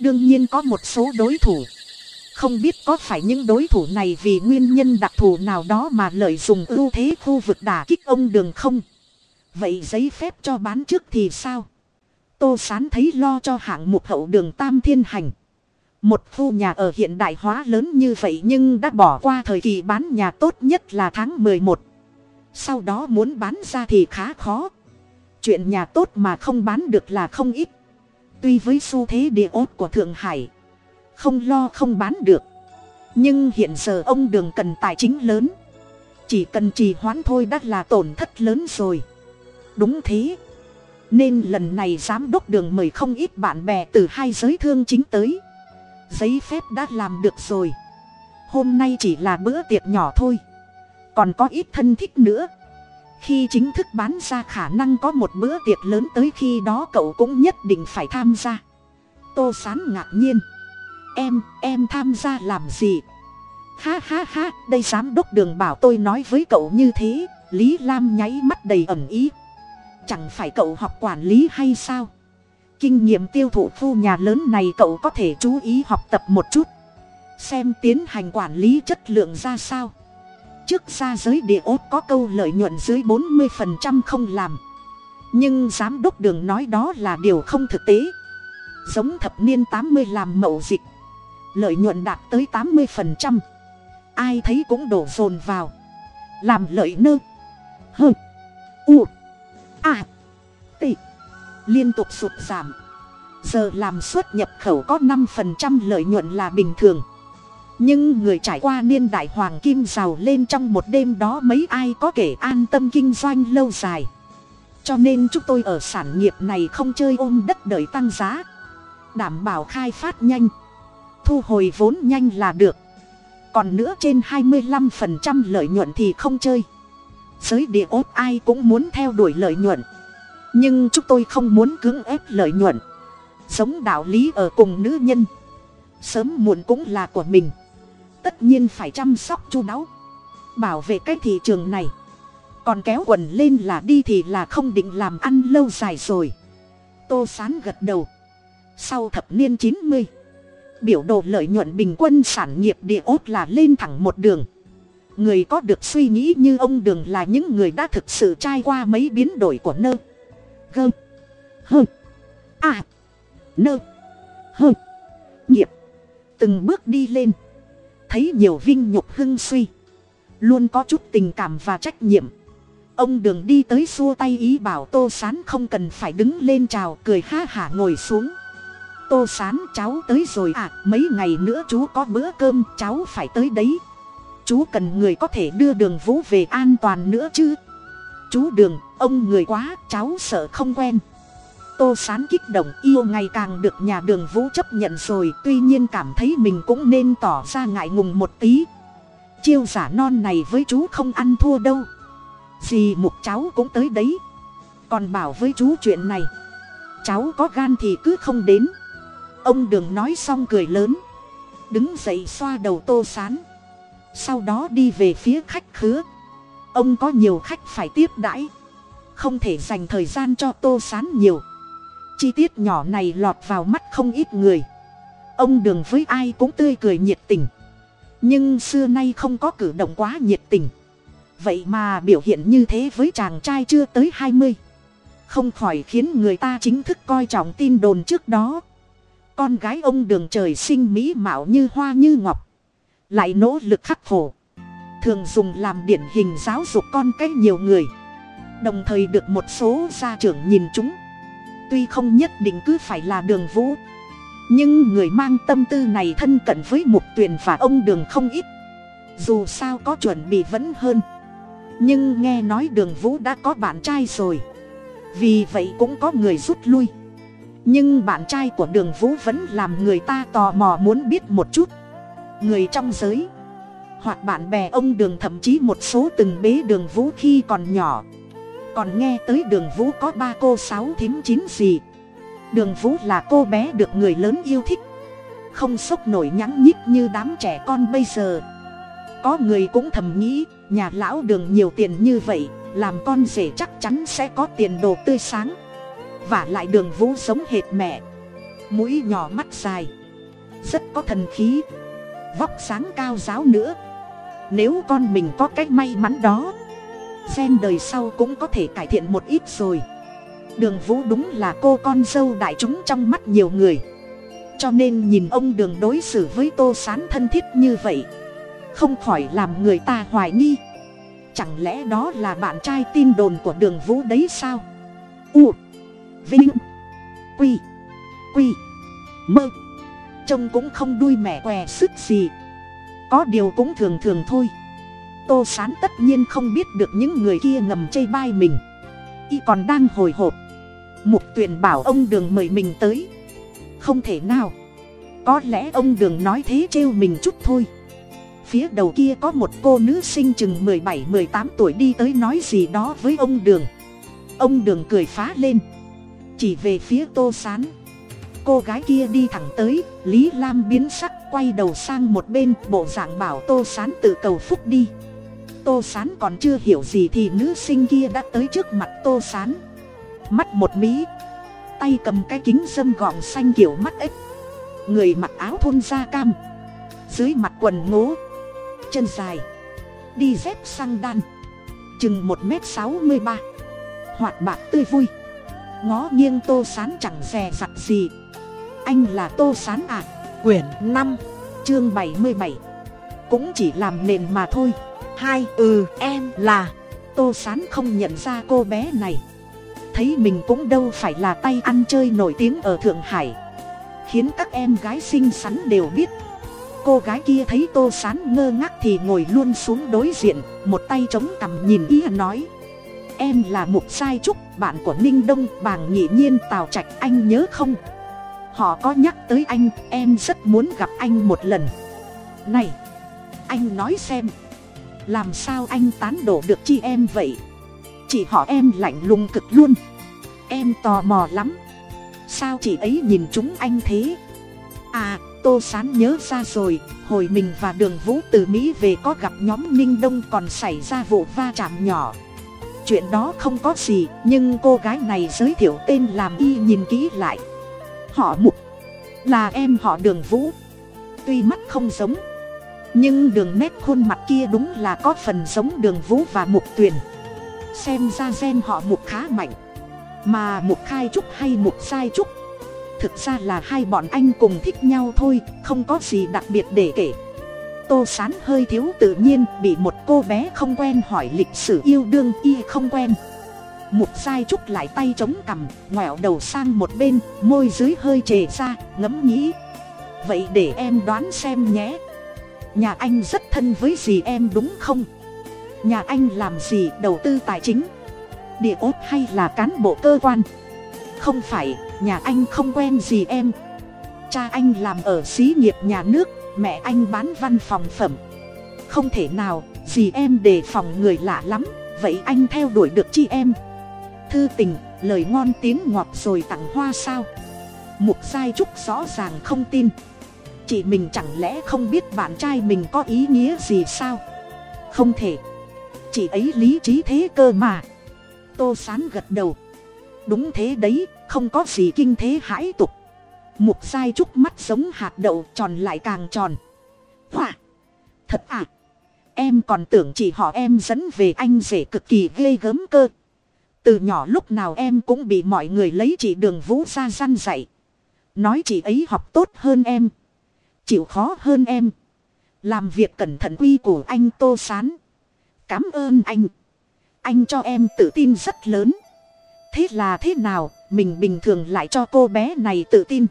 Đương nhiên có một số đối thủ không biết có phải những đối thủ này vì nguyên nhân đặc thù nào đó mà lợi dụng ưu thế khu vực đả kích ông đường không? Vậy giấy phép cho bán trước thì sao? Tô sán thấy lo cho hạng mục hậu đường tam thiên hành. Một khu nhà ở hiện đại hóa lớn như vậy nhưng đã bỏ qua thời kỳ bán nhà tốt nhất là tháng mười một. Sau đó muốn bán ra thì khá khó. Chuyện nhà tốt mà không bán được là không ít. Tuy với xu thế địa ốt của thượng hải không lo không bán được. Nhưng hiện giờ ông đường cần tài chính lớn. Chỉ cần trì hoãn thôi đã là tổn thất lớn rồi. Đúng thế. Nên lần này giám đốc đường mời không ít bạn bè từ hai giới thương chính tới. Giấy phép đã làm được rồi. Hôm nay chỉ là bữa tiệc nhỏ thôi. Còn có ít thân thích nữa. Khi chính thức bán ra khả năng có một bữa tiệc lớn tới khi đó cậu cũng nhất định phải tham gia. Tô sán ngạc nhiên em em tham gia làm gì? Ha ha ha, đây giám đốc đường bảo tôi nói với cậu như thế, lý lam nháy mắt đầy ẩn ý. Chẳng phải cậu học quản lý hay sao? Kinh nghiệm tiêu thụ khu nhà lớn này cậu có thể chú ý học tập một chút. Xem tiến hành quản lý chất lượng ra sao. Trước ra giới địa ốt có câu lợi nhuận dưới bốn mươi phần trăm không làm. Nhưng giám đốc đường nói đó là điều không thực tế. Giống thập niên tám mươi làm mậu dịch lợi nhuận đạt tới tám mươi phần trăm. Ai thấy cũng đổ dồn vào. Làm lợi nơ. Hơ. U. A. T. Liên tục sụt giảm. Giờ làm xuất nhập khẩu có năm phần trăm lợi nhuận là bình thường. Nhưng người trải qua niên đại hoàng kim giàu lên trong một đêm đó mấy ai có kể an tâm kinh doanh lâu dài. Cho nên chúng tôi ở sản nghiệp này không chơi ôm đất đợi tăng giá. Đảm bảo khai phát nhanh thu hồi vốn nhanh là được. Còn nữa trên hai mươi 25% lợi nhuận thì không chơi. Giới địa ốt ai cũng muốn theo đuổi lợi nhuận. Nhưng chúng tôi không muốn cưỡng ép lợi nhuận. Giống đạo lý ở cùng nữ nhân. Sớm muộn cũng là của mình. Tất nhiên phải chăm sóc chu đáo. Bảo vệ cái thị trường này. Còn kéo quần lên là đi thì là không định làm ăn lâu dài rồi. Tô sán gật đầu. Sau thập niên chín mươi biểu đồ lợi nhuận bình quân sản nghiệp địa ốt là lên thẳng một đường. Người có được suy nghĩ như ông đường là những người đã thực sự trải qua mấy biến đổi của nơ, gơ, hơ à nơ, hơ, nghiệp. Từng bước đi lên, thấy nhiều vinh nhục hưng suy, luôn có chút tình cảm và trách nhiệm. Ông đường đi tới xua tay ý bảo tô sán không cần phải đứng lên chào cười ha hả ngồi xuống tô sán cháu tới rồi à mấy ngày nữa chú có bữa cơm, cháu phải tới đấy. Chú cần người có thể đưa đường vũ về an toàn nữa chứ. Chú đường, ông người quá, cháu sợ không quen. Tô sán kích động, yêu ngày càng được nhà đường vũ chấp nhận rồi, tuy nhiên cảm thấy mình cũng nên tỏ ra ngại ngùng một tí. Chiêu giả non này với chú không ăn thua đâu. Dì mục cháu cũng tới đấy. Còn bảo với chú chuyện này. Cháu có gan thì cứ không đến ông đường nói xong cười lớn. Đứng dậy xoa đầu tô sán. Sau đó đi về phía khách khứa. Ông có nhiều khách phải tiếp đãi. Không thể dành thời gian cho tô sán nhiều. Chi tiết nhỏ này lọt vào mắt không ít người. Ông đường với ai cũng tươi cười nhiệt tình. Nhưng xưa nay không có cử động quá nhiệt tình. Vậy mà biểu hiện như thế với chàng trai chưa tới hai mươi. Không khỏi khiến người ta chính thức coi trọng tin đồn trước đó con gái ông đường trời sinh mỹ mạo như hoa như ngọc. Lại nỗ lực khắc khổ. Thường dùng làm điển hình giáo dục con cái nhiều người. Đồng thời được một số gia trưởng nhìn chúng. Tuy không nhất định cứ phải là đường vũ. Nhưng người mang tâm tư này thân cận với mục tuyền và ông đường không ít. Dù sao có chuẩn bị vẫn hơn. Nhưng nghe nói đường vũ đã có bạn trai rồi. Vì vậy cũng có người rút lui nhưng bạn trai của đường vũ vẫn làm người ta tò mò muốn biết một chút. Người trong giới, hoặc bạn bè ông đường thậm chí một số từng bế đường vũ khi còn nhỏ. Còn nghe tới đường vũ có ba cô sáu thím chín gì đường vũ là cô bé được người lớn yêu thích. Không sốc nổi nhắn nhít như đám trẻ con bây giờ. Có người cũng thầm nghĩ, nhà lão đường nhiều tiền như vậy, làm con rể chắc chắn sẽ có tiền đồ tươi sáng và lại đường vũ giống hệt mẹ. Mũi nhỏ mắt dài. Rất có thần khí. Vóc sáng cao giáo nữa nếu con mình có cái may mắn đó gen đời sau cũng có thể cải thiện một ít rồi. Đường vũ đúng là cô con dâu đại chúng trong mắt nhiều người. Cho nên nhìn ông đường đối xử với tô sán thân thiết như vậy, không khỏi làm người ta hoài nghi. Chẳng lẽ đó là bạn trai tin đồn của đường vũ đấy sao? U vinh. Quy. Quy. Mơ. Trông cũng không đuôi mẹ què sức gì. Có điều cũng thường thường thôi. Tô sán tất nhiên không biết được những người kia ngầm chê bai mình. Y còn đang hồi hộp. Mục tuyền bảo ông đường mời mình tới. Không thể nào. Có lẽ ông đường nói thế trêu mình chút thôi. Phía đầu kia có một cô nữ sinh chừng mười bảy, mười tám tuổi đi tới nói gì đó với ông đường. Ông đường cười phá lên chỉ về phía tô sán. Cô gái kia đi thẳng tới, lý lam biến sắc, quay đầu sang một bên, bộ dạng bảo tô sán tự cầu phúc đi. Tô sán còn chưa hiểu gì thì nữ sinh kia đã tới trước mặt tô sán. Mắt một mí, tay cầm cái kính dâm gọng xanh kiểu mắt ếch. Người mặc áo thun da cam, dưới mặt quần ngố, chân dài, đi dép sang đan, chừng một m sáu mươi ba, hoạt bạc tươi vui ngó nghiêng tô sán chẳng dè dặt gì. Anh là tô sán à quyển năm, chương bảy mươi bảy. Cũng chỉ làm nền mà thôi. Hai ừ em là. Tô sán không nhận ra cô bé này. Thấy mình cũng đâu phải là tay ăn chơi nổi tiếng ở thượng hải. Khiến các em gái xinh xắn đều biết. Cô gái kia thấy tô sán ngơ ngác thì ngồi luôn xuống đối diện, một tay chống cằm nhìn ý nói em là mục sai trúc, bạn của ninh đông, bàng nhị nhiên tào trạch, anh nhớ không? Họ có nhắc tới anh, em rất muốn gặp anh một lần. Này, anh nói xem, làm sao anh tán đổ được chi em vậy? Chị họ em lạnh lùng cực luôn. Em tò mò lắm. Sao chị ấy nhìn chúng anh thế? À tô sán nhớ ra rồi, hồi mình và đường vũ từ mỹ về có gặp nhóm ninh đông còn xảy ra vụ va chạm nhỏ chuyện đó không có gì, nhưng cô gái này giới thiệu tên làm y nhìn kỹ lại. Họ mục là em họ đường vũ. Tuy mắt không giống, nhưng đường nét khuôn mặt kia đúng là có phần giống đường vũ và mục tuyền. Xem ra gen họ mục khá mạnh, mà mục khai trúc hay mục sai trúc. Thực ra là hai bọn anh cùng thích nhau thôi, không có gì đặc biệt để kể tô sán hơi thiếu tự nhiên, bị một cô bé không quen hỏi lịch sử yêu đương y không quen. Mục sai trúc lại tay chống cằm, ngoẹo đầu sang một bên, môi dưới hơi trề ra, ngẫm nghĩ. Vậy để em đoán xem nhé. Nhà anh rất thân với gì em đúng không? Nhà anh làm gì, đầu tư tài chính? Địa ốt hay là cán bộ cơ quan? Không phải, nhà anh không quen gì em. Cha anh làm ở xí nghiệp nhà nước mẹ anh bán văn phòng phẩm. Không thể nào gì em đề phòng người lạ lắm, vậy anh theo đuổi được chi em? Thư tình, lời ngon tiếng ngọt rồi tặng hoa sao? Mục giai trúc rõ ràng không tin. Chị mình chẳng lẽ không biết bạn trai mình có ý nghĩa gì sao? Không thể. Chị ấy lý trí thế cơ mà. Tô sán gật đầu. Đúng thế đấy, không có gì kinh thế hãi tục mục dai trúc mắt giống hạt đậu tròn lại càng tròn. Hoa thật à! Em còn tưởng chỉ họ em dẫn về anh rể cực kỳ ghê gớm cơ. Từ nhỏ lúc nào em cũng bị mọi người lấy chị đường vũ ra răn dạy. Nói chị ấy học tốt hơn em, chịu khó hơn em. Làm việc cẩn thận quy của anh tô sán. Cảm ơn anh. Anh cho em tự tin rất lớn. Thế là thế nào? Mình bình thường lại cho cô bé này tự tin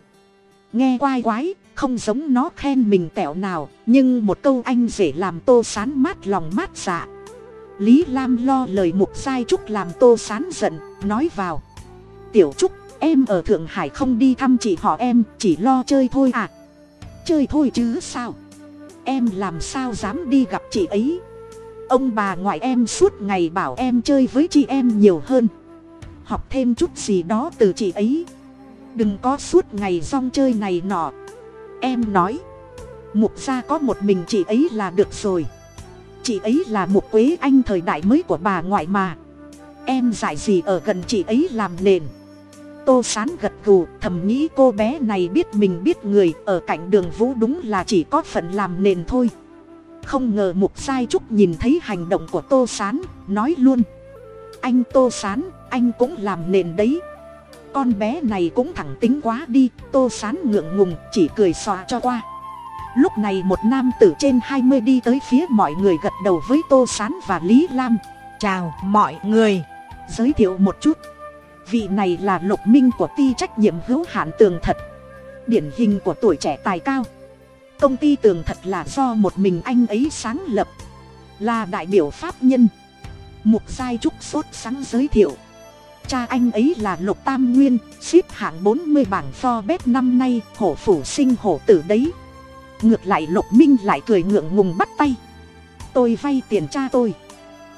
nghe quai quái, không giống nó khen mình tẻo nào, nhưng một câu anh dễ làm tô sán mát lòng mát dạ. Lý lam lo lời mục sai trúc làm tô sán giận, nói vào. Tiểu trúc, em ở thượng hải không đi thăm chị họ em, chỉ lo chơi thôi à? Chơi thôi chứ sao? Em làm sao dám đi gặp chị ấy? Ông bà ngoại em suốt ngày bảo em chơi với chị em nhiều hơn. Học thêm chút gì đó từ chị ấy đừng có suốt ngày rong chơi này nọ. Em nói, mục gia có một mình chị ấy là được rồi. Chị ấy là một quế anh thời đại mới của bà ngoại mà. Em giải gì ở gần chị ấy làm nền? Tô sán gật gù, thầm nghĩ cô bé này biết mình biết người, ở cạnh đường vũ đúng là chỉ có phận làm nền thôi. Không ngờ mục sai trúc nhìn thấy hành động của tô sán, nói luôn, anh tô sán, anh cũng làm nền đấy con bé này cũng thẳng tính quá đi, tô sán ngượng ngùng, chỉ cười xòa cho qua. Lúc này một nam tử trên hai mươi đi tới phía mọi người gật đầu với tô sán và lý lam. Chào mọi người. Giới thiệu một chút. Vị này là lục minh của ty trách nhiệm hữu hạn tường thật. Điển hình của tuổi trẻ tài cao. Công ty tường thật là do một mình anh ấy sáng lập. Là đại biểu pháp nhân. Mục giai trúc sốt sáng giới thiệu cha anh ấy là lục tam nguyên xếp hạng bốn mươi bảng forbes năm nay, hổ phủ sinh hổ tử đấy. Ngược lại lục minh lại cười ngượng ngùng bắt tay. Tôi vay tiền cha tôi.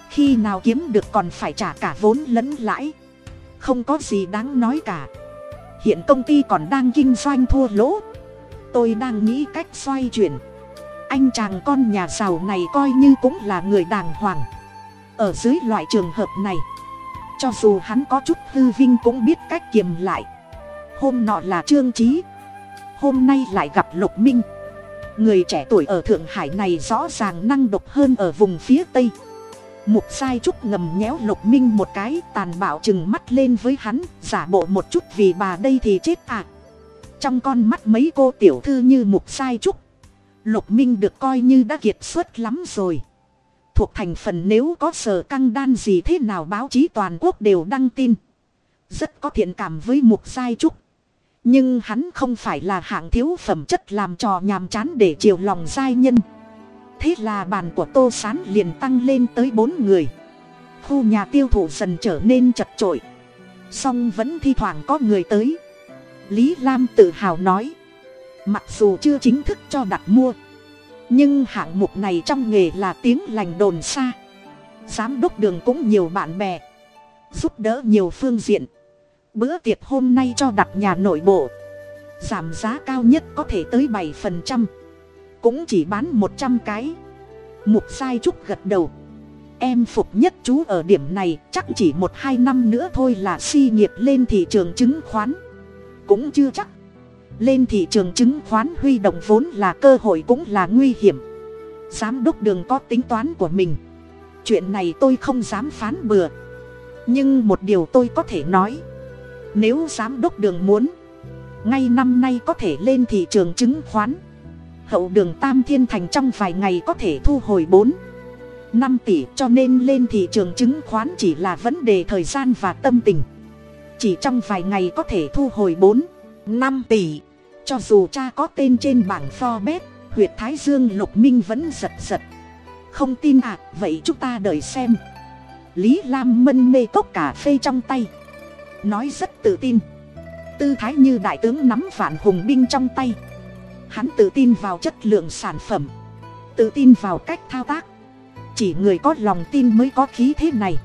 Khi nào kiếm được còn phải trả cả vốn lẫn lãi. Không có gì đáng nói cả. Hiện công ty còn đang kinh doanh thua lỗ. Tôi đang nghĩ cách xoay chuyển. Anh chàng con nhà giàu này coi như cũng là người đàng hoàng. Ở dưới loại trường hợp này cho dù hắn có chút hư vinh cũng biết cách kiềm lại. Hôm nọ là trương trí hôm nay lại gặp lục minh. Người trẻ tuổi ở thượng hải này rõ ràng năng độc hơn ở vùng phía tây. Mục sai trúc ngầm nhéo lục minh một cái, tàn bạo chừng mắt lên với hắn, giả bộ một chút vì bà đây thì chết à. Trong con mắt mấy cô tiểu thư như mục sai trúc, lục minh được coi như đã kiệt xuất lắm rồi thuộc thành phần nếu có sở căng đan gì thế nào báo chí toàn quốc đều đăng tin. Rất có thiện cảm với mục giai trúc. Nhưng hắn không phải là hạng thiếu phẩm chất làm trò nhàm chán để chiều lòng giai nhân. Thế là bàn của tô sán liền tăng lên tới bốn người. Khu nhà tiêu thụ dần trở nên chật trội song vẫn thi thoảng có người tới. Lý lam tự hào nói, mặc dù chưa chính thức cho đặt mua nhưng hạng mục này trong nghề là tiếng lành đồn xa. Giám đốc đường cũng nhiều bạn bè. Giúp đỡ nhiều phương diện. Bữa tiệc hôm nay cho đặt nhà nội bộ. Giảm giá cao nhất có thể tới bảy phần trăm. Cũng chỉ bán một trăm cái. Mục sai trúc gật đầu. Em phục nhất chú ở điểm này chắc chỉ một hai năm nữa thôi là si nghiệp lên thị trường chứng khoán. Cũng chưa chắc lên thị trường chứng khoán huy động vốn là cơ hội cũng là nguy hiểm. Giám đốc đường có tính toán của mình. Chuyện này tôi không dám phán bừa. Nhưng một điều tôi có thể nói. Nếu giám đốc đường muốn, ngay năm nay có thể lên thị trường chứng khoán. Hậu đường tam thiên thành trong vài ngày có thể thu hồi bốn, năm tỷ, cho nên lên thị trường chứng khoán chỉ là vấn đề thời gian và tâm tình. Chỉ trong vài ngày có thể thu hồi bốn, năm tỷ cho dù cha có tên trên bảng forbes, huyệt thái dương lục minh vẫn giật giật. Không tin à vậy chúng ta đợi xem. Lý lam mân mê cốc cà phê trong tay. Nói rất tự tin. Tư thái như đại tướng nắm vạn hùng binh trong tay. Hắn tự tin vào chất lượng sản phẩm. Tự tin vào cách thao tác. Chỉ người có lòng tin mới có khí thế này.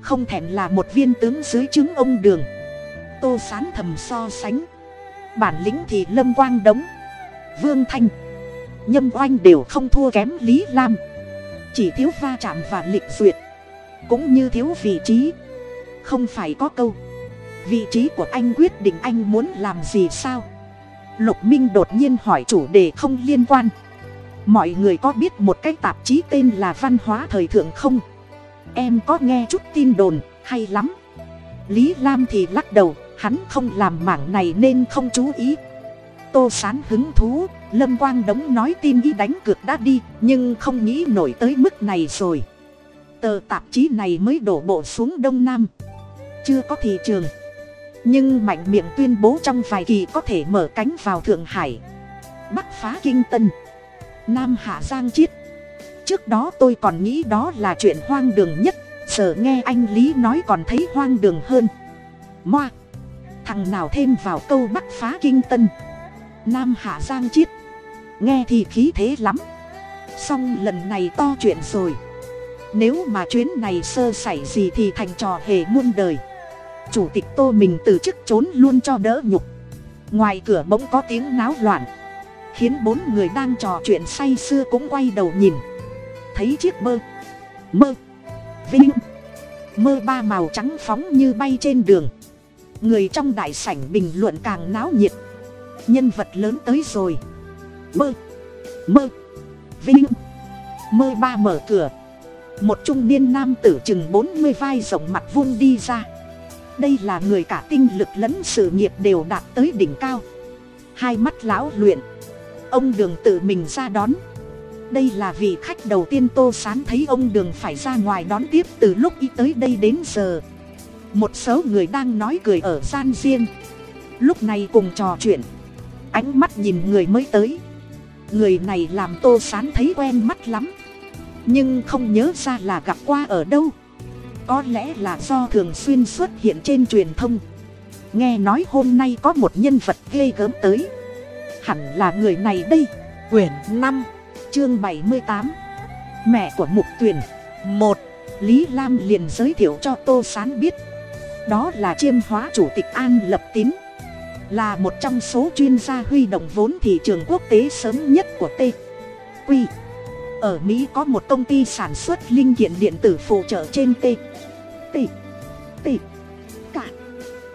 Không thèm là một viên tướng dưới trướng ông đường. Tô sán thầm so sánh bản lĩnh thì lâm quang đống vương thanh, nhâm oanh đều không thua kém lý lam. Chỉ thiếu va chạm và lịch duyệt. Cũng như thiếu vị trí. Không phải có câu. Vị trí của anh quyết định anh muốn làm gì sao? Lục minh đột nhiên hỏi chủ đề không liên quan. Mọi người có biết một cái tạp chí tên là văn hóa thời thượng không? Em có nghe chút tin đồn, hay lắm. Lý lam thì lắc đầu hắn không làm mảng này nên không chú ý. Tô sán hứng thú, lâm quang đống nói tin y đánh cược đã đi, nhưng không nghĩ nổi tới mức này rồi. Tờ tạp chí này mới đổ bộ xuống đông nam. Chưa có thị trường. Nhưng mạnh miệng tuyên bố trong vài kỳ có thể mở cánh vào thượng hải. Bắc phá kinh tân. Nam hạ giang chiết. Trước đó tôi còn nghĩ đó là chuyện hoang đường nhất. Giờ nghe anh lý nói còn thấy hoang đường hơn. Moa thằng nào thêm vào câu bắc phá kinh tân. Nam hạ giang chiết. Nghe thì khí thế lắm. Song lần này to chuyện rồi. Nếu mà chuyến này sơ sẩy gì thì thành trò hề muôn đời. Chủ tịch tô mình từ chức trốn luôn cho đỡ nhục. Ngoài cửa bỗng có tiếng náo loạn. Khiến bốn người đang trò chuyện say sưa cũng quay đầu nhìn. Thấy chiếc bơ. Mơ. Vinh. Mơ ba màu trắng phóng như bay trên đường người trong đại sảnh bình luận càng náo nhiệt. Nhân vật lớn tới rồi. Mơ. Mơ. Vinh. Mơ ba mở cửa. Một trung niên nam tử chừng bốn mươi vai rộng mặt vuông đi ra. Đây là người cả tinh lực lẫn sự nghiệp đều đạt tới đỉnh cao. Hai mắt lão luyện. Ông đường tự mình ra đón. Đây là vị khách đầu tiên tô sán thấy ông đường phải ra ngoài đón tiếp từ lúc y tới đây đến giờ một số người đang nói cười ở gian riêng. Lúc này cùng trò chuyện. Ánh mắt nhìn người mới tới. Người này làm tô sán thấy quen mắt lắm. Nhưng không nhớ ra là gặp qua ở đâu. Có lẽ là do thường xuyên xuất hiện trên truyền thông. Nghe nói hôm nay có một nhân vật ghê gớm tới. Hẳn là người này đây. Quyển năm, chương bảy mươi tám. Mẹ của mục tuyền. Một, lý lam liền giới thiệu cho tô sán biết đó là chiêm hóa chủ tịch an lập tín. Là một trong số chuyên gia huy động vốn thị trường quốc tế sớm nhất của t. Q. Ở mỹ có một công ty sản xuất linh kiện điện tử phụ trợ trên t. T. T. Cả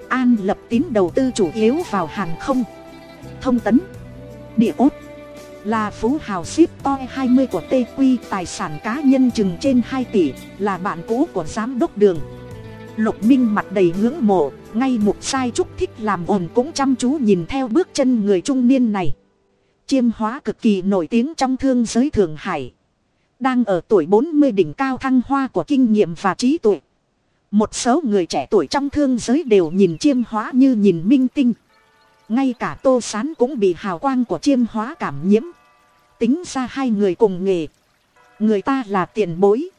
an lập tín đầu tư chủ yếu vào hàng không, thông tấn, địa ốt. Là phú hào ship to 20 của TQ tài sản cá nhân chừng trên hai tỷ, là bạn cũ của giám đốc đường lục minh mặt đầy ngưỡng mộ, ngay mục sai trúc thích làm ồn cũng chăm chú nhìn theo bước chân người trung niên này. Chiêm hóa cực kỳ nổi tiếng trong thương giới thượng hải. Đang ở tuổi bốn mươi đỉnh cao thăng hoa của kinh nghiệm và trí tuệ. Một số người trẻ tuổi trong thương giới đều nhìn chiêm hóa như nhìn minh tinh. Ngay cả tô sán cũng bị hào quang của chiêm hóa cảm nhiễm. Tính ra hai người cùng nghề. Người ta là tiền bối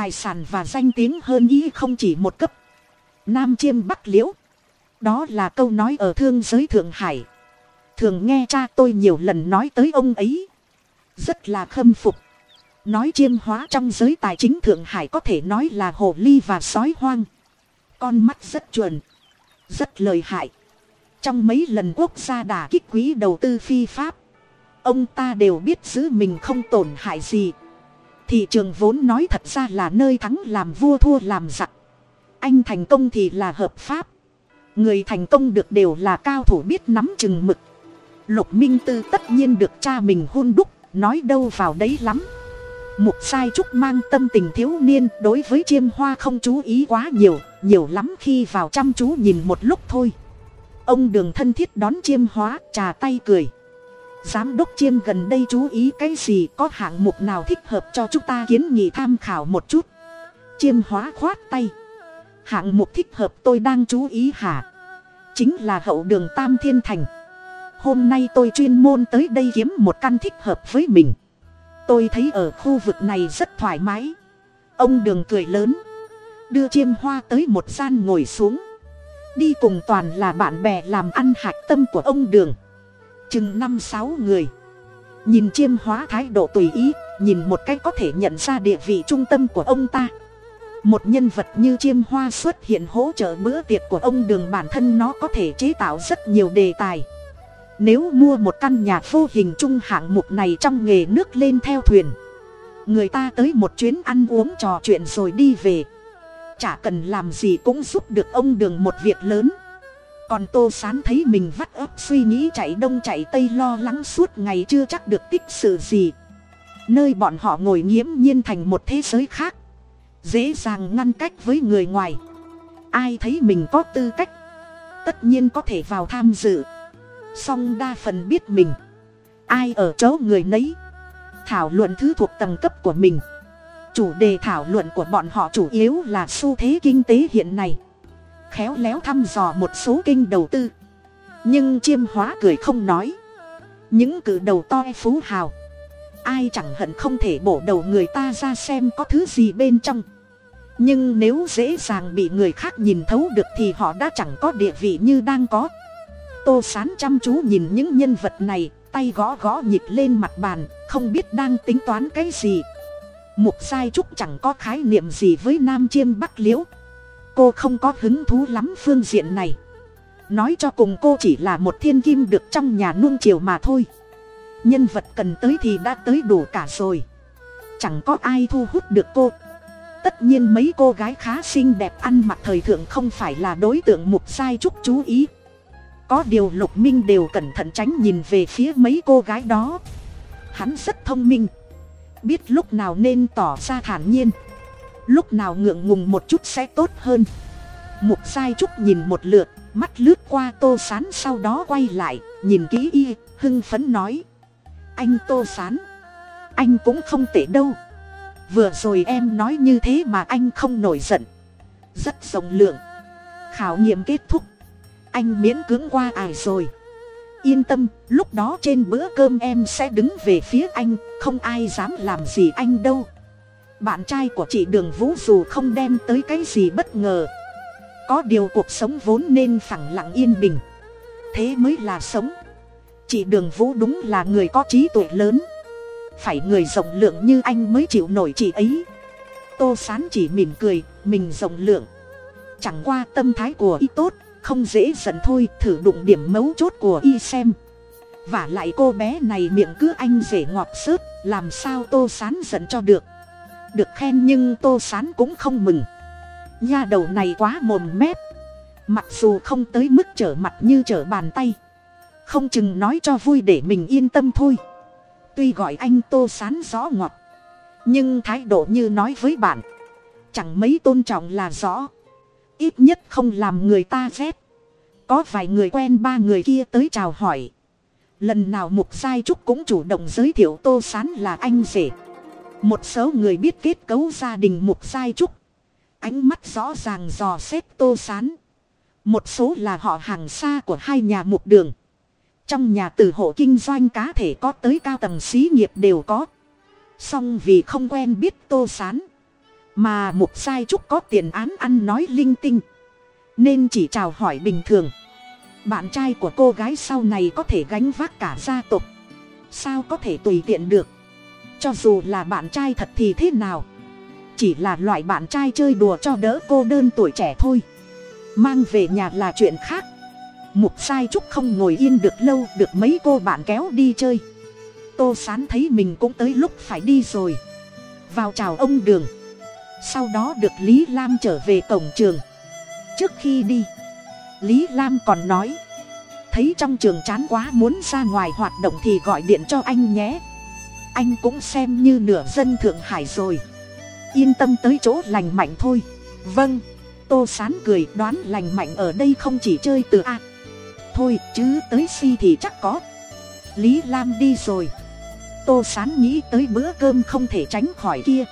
tài sản và danh tiếng hơn y không chỉ một cấp. Nam chiêm bắc liễu. Đó là câu nói ở thương giới thượng hải. Thường nghe cha tôi nhiều lần nói tới ông ấy. Rất là khâm phục. Nói chiêm hóa trong giới tài chính thượng hải có thể nói là hồ ly và sói hoang. Con mắt rất chuẩn. Rất lời hại. Trong mấy lần quốc gia đà kích quý đầu tư phi pháp, ông ta đều biết giữ mình không tổn hại gì thị trường vốn nói thật ra là nơi thắng làm vua thua làm giặc. Anh thành công thì là hợp pháp. Người thành công được đều là cao thủ biết nắm chừng mực. Lục minh tư tất nhiên được cha mình hôn đúc, nói đâu vào đấy lắm. Mục sai trúc mang tâm tình thiếu niên, đối với chiêm hoa không chú ý quá nhiều nhiều lắm khi vào chăm chú nhìn một lúc thôi. Ông đường thân thiết đón chiêm hóa, trà tay cười giám đốc chiêm gần đây chú ý cái gì? Có hạng mục nào thích hợp cho chúng ta kiến nghị tham khảo một chút? Chiêm hóa khoát tay. Hạng mục thích hợp tôi đang chú ý hả? Chính là hậu đường tam thiên thành. Hôm nay tôi chuyên môn tới đây kiếm một căn thích hợp với mình. Tôi thấy ở khu vực này rất thoải mái. Ông đường cười lớn. Đưa chiêm hoa tới một gian ngồi xuống. Đi cùng toàn là bạn bè làm ăn hạch tâm của ông đường chừng năm sáu người. Nhìn chiêm hóa thái độ tùy ý, nhìn một cách có thể nhận ra địa vị trung tâm của ông ta. Một nhân vật như chiêm hoa xuất hiện hỗ trợ bữa tiệc của ông đường bản thân nó có thể chế tạo rất nhiều đề tài. Nếu mua một căn nhà vô hình chung hạng mục này trong nghề nước lên theo thuyền, người ta tới một chuyến ăn uống trò chuyện rồi đi về. Chả cần làm gì cũng giúp được ông đường một việc lớn còn tô sán thấy mình vắt ấp suy nghĩ chạy đông chạy tây lo lắng suốt ngày chưa chắc được tích sự gì. Nơi bọn họ ngồi nghiễm nhiên thành một thế giới khác. Dễ dàng ngăn cách với người ngoài. Ai thấy mình có tư cách, tất nhiên có thể vào tham dự. Song đa phần biết mình. Ai ở chỗ người nấy. Thảo luận thứ thuộc tầng cấp của mình. Chủ đề thảo luận của bọn họ chủ yếu là xu thế kinh tế hiện nay khéo léo thăm dò một số kênh đầu tư. Nhưng chiêm hóa cười không nói. Những cử đầu to phú hào. Ai chẳng hận không thể bổ đầu người ta ra xem có thứ gì bên trong. Nhưng nếu dễ dàng bị người khác nhìn thấu được thì họ đã chẳng có địa vị như đang có. Tô sán chăm chú nhìn những nhân vật này, tay gõ gõ nhịp lên mặt bàn, không biết đang tính toán cái gì. Mục sai trúc chẳng có khái niệm gì với nam chiêm bắc liễu cô không có hứng thú lắm phương diện này. Nói cho cùng cô chỉ là một thiên kim được trong nhà nuông chiều mà thôi. Nhân vật cần tới thì đã tới đủ cả rồi. Chẳng có ai thu hút được cô. Tất nhiên mấy cô gái khá xinh đẹp ăn mặc thời thượng không phải là đối tượng mục sai trúc chú ý. Có điều lục minh đều cẩn thận tránh nhìn về phía mấy cô gái đó. Hắn rất thông minh. Biết lúc nào nên tỏ ra thản nhiên lúc nào ngượng ngùng một chút sẽ tốt hơn. Mục sai trúc nhìn một lượt, mắt lướt qua tô sán sau đó quay lại, nhìn kỹ y, hưng phấn nói. Anh tô sán, anh cũng không tệ đâu. Vừa rồi em nói như thế mà anh không nổi giận. Rất rộng lượng. Khảo nghiệm kết thúc. Anh miễn cưỡng qua ải rồi. Yên tâm, lúc đó trên bữa cơm em sẽ đứng về phía anh, không ai dám làm gì anh đâu bạn trai của chị đường vũ dù không đem tới cái gì bất ngờ. Có điều cuộc sống vốn nên phẳng lặng yên bình. Thế mới là sống. Chị đường vũ đúng là người có trí tuệ lớn. Phải người rộng lượng như anh mới chịu nổi chị ấy. Tô sán chỉ mỉm cười, mình rộng lượng. Chẳng qua tâm thái của y tốt, không dễ giận thôi, thử đụng điểm mấu chốt của y xem. Và lại cô bé này miệng cứ anh rể ngọt xớt làm sao tô sán giận cho được được khen nhưng tô sán cũng không mừng. Nha đầu này quá mồm mép. Mặc dù không tới mức trở mặt như trở bàn tay. Không chừng nói cho vui để mình yên tâm thôi. Tuy gọi anh tô sán rõ ngọt, nhưng thái độ như nói với bạn, chẳng mấy tôn trọng là rõ. Ít nhất không làm người ta ghét. Có vài người quen ba người kia tới chào hỏi. Lần nào mục giai trúc cũng chủ động giới thiệu tô sán là anh rể một số người biết kết cấu gia đình mục giai trúc. Ánh mắt rõ ràng dò xét tô sán. Một số là họ hàng xa của hai nhà mục đường. Trong nhà từ hộ kinh doanh cá thể có tới cao tầng xí nghiệp đều có. Song vì không quen biết tô sán, mà mục sai trúc có tiền án ăn nói linh tinh, nên chỉ chào hỏi bình thường. Bạn trai của cô gái sau này có thể gánh vác cả gia tộc. Sao có thể tùy tiện được? Cho dù là bạn trai thật thì thế nào? Chỉ là loại bạn trai chơi đùa cho đỡ cô đơn tuổi trẻ thôi. Mang về nhà là chuyện khác. Mục sai trúc không ngồi yên được lâu, được mấy cô bạn kéo đi chơi. Tô sán thấy mình cũng tới lúc phải đi rồi. Vào chào ông đường. Sau đó được lý lam trở về cổng trường. Trước khi đi, lý lam còn nói, thấy trong trường chán quá, muốn ra ngoài hoạt động thì gọi điện cho anh nhé anh cũng xem như nửa dân thượng hải rồi. Yên tâm tới chỗ lành mạnh thôi. Vâng tô sán cười, đoán lành mạnh ở đây không chỉ chơi từ a. Thôi, chứ tới si thì chắc có. Lý lam đi rồi. Tô sán nghĩ tới bữa cơm không thể tránh khỏi kia.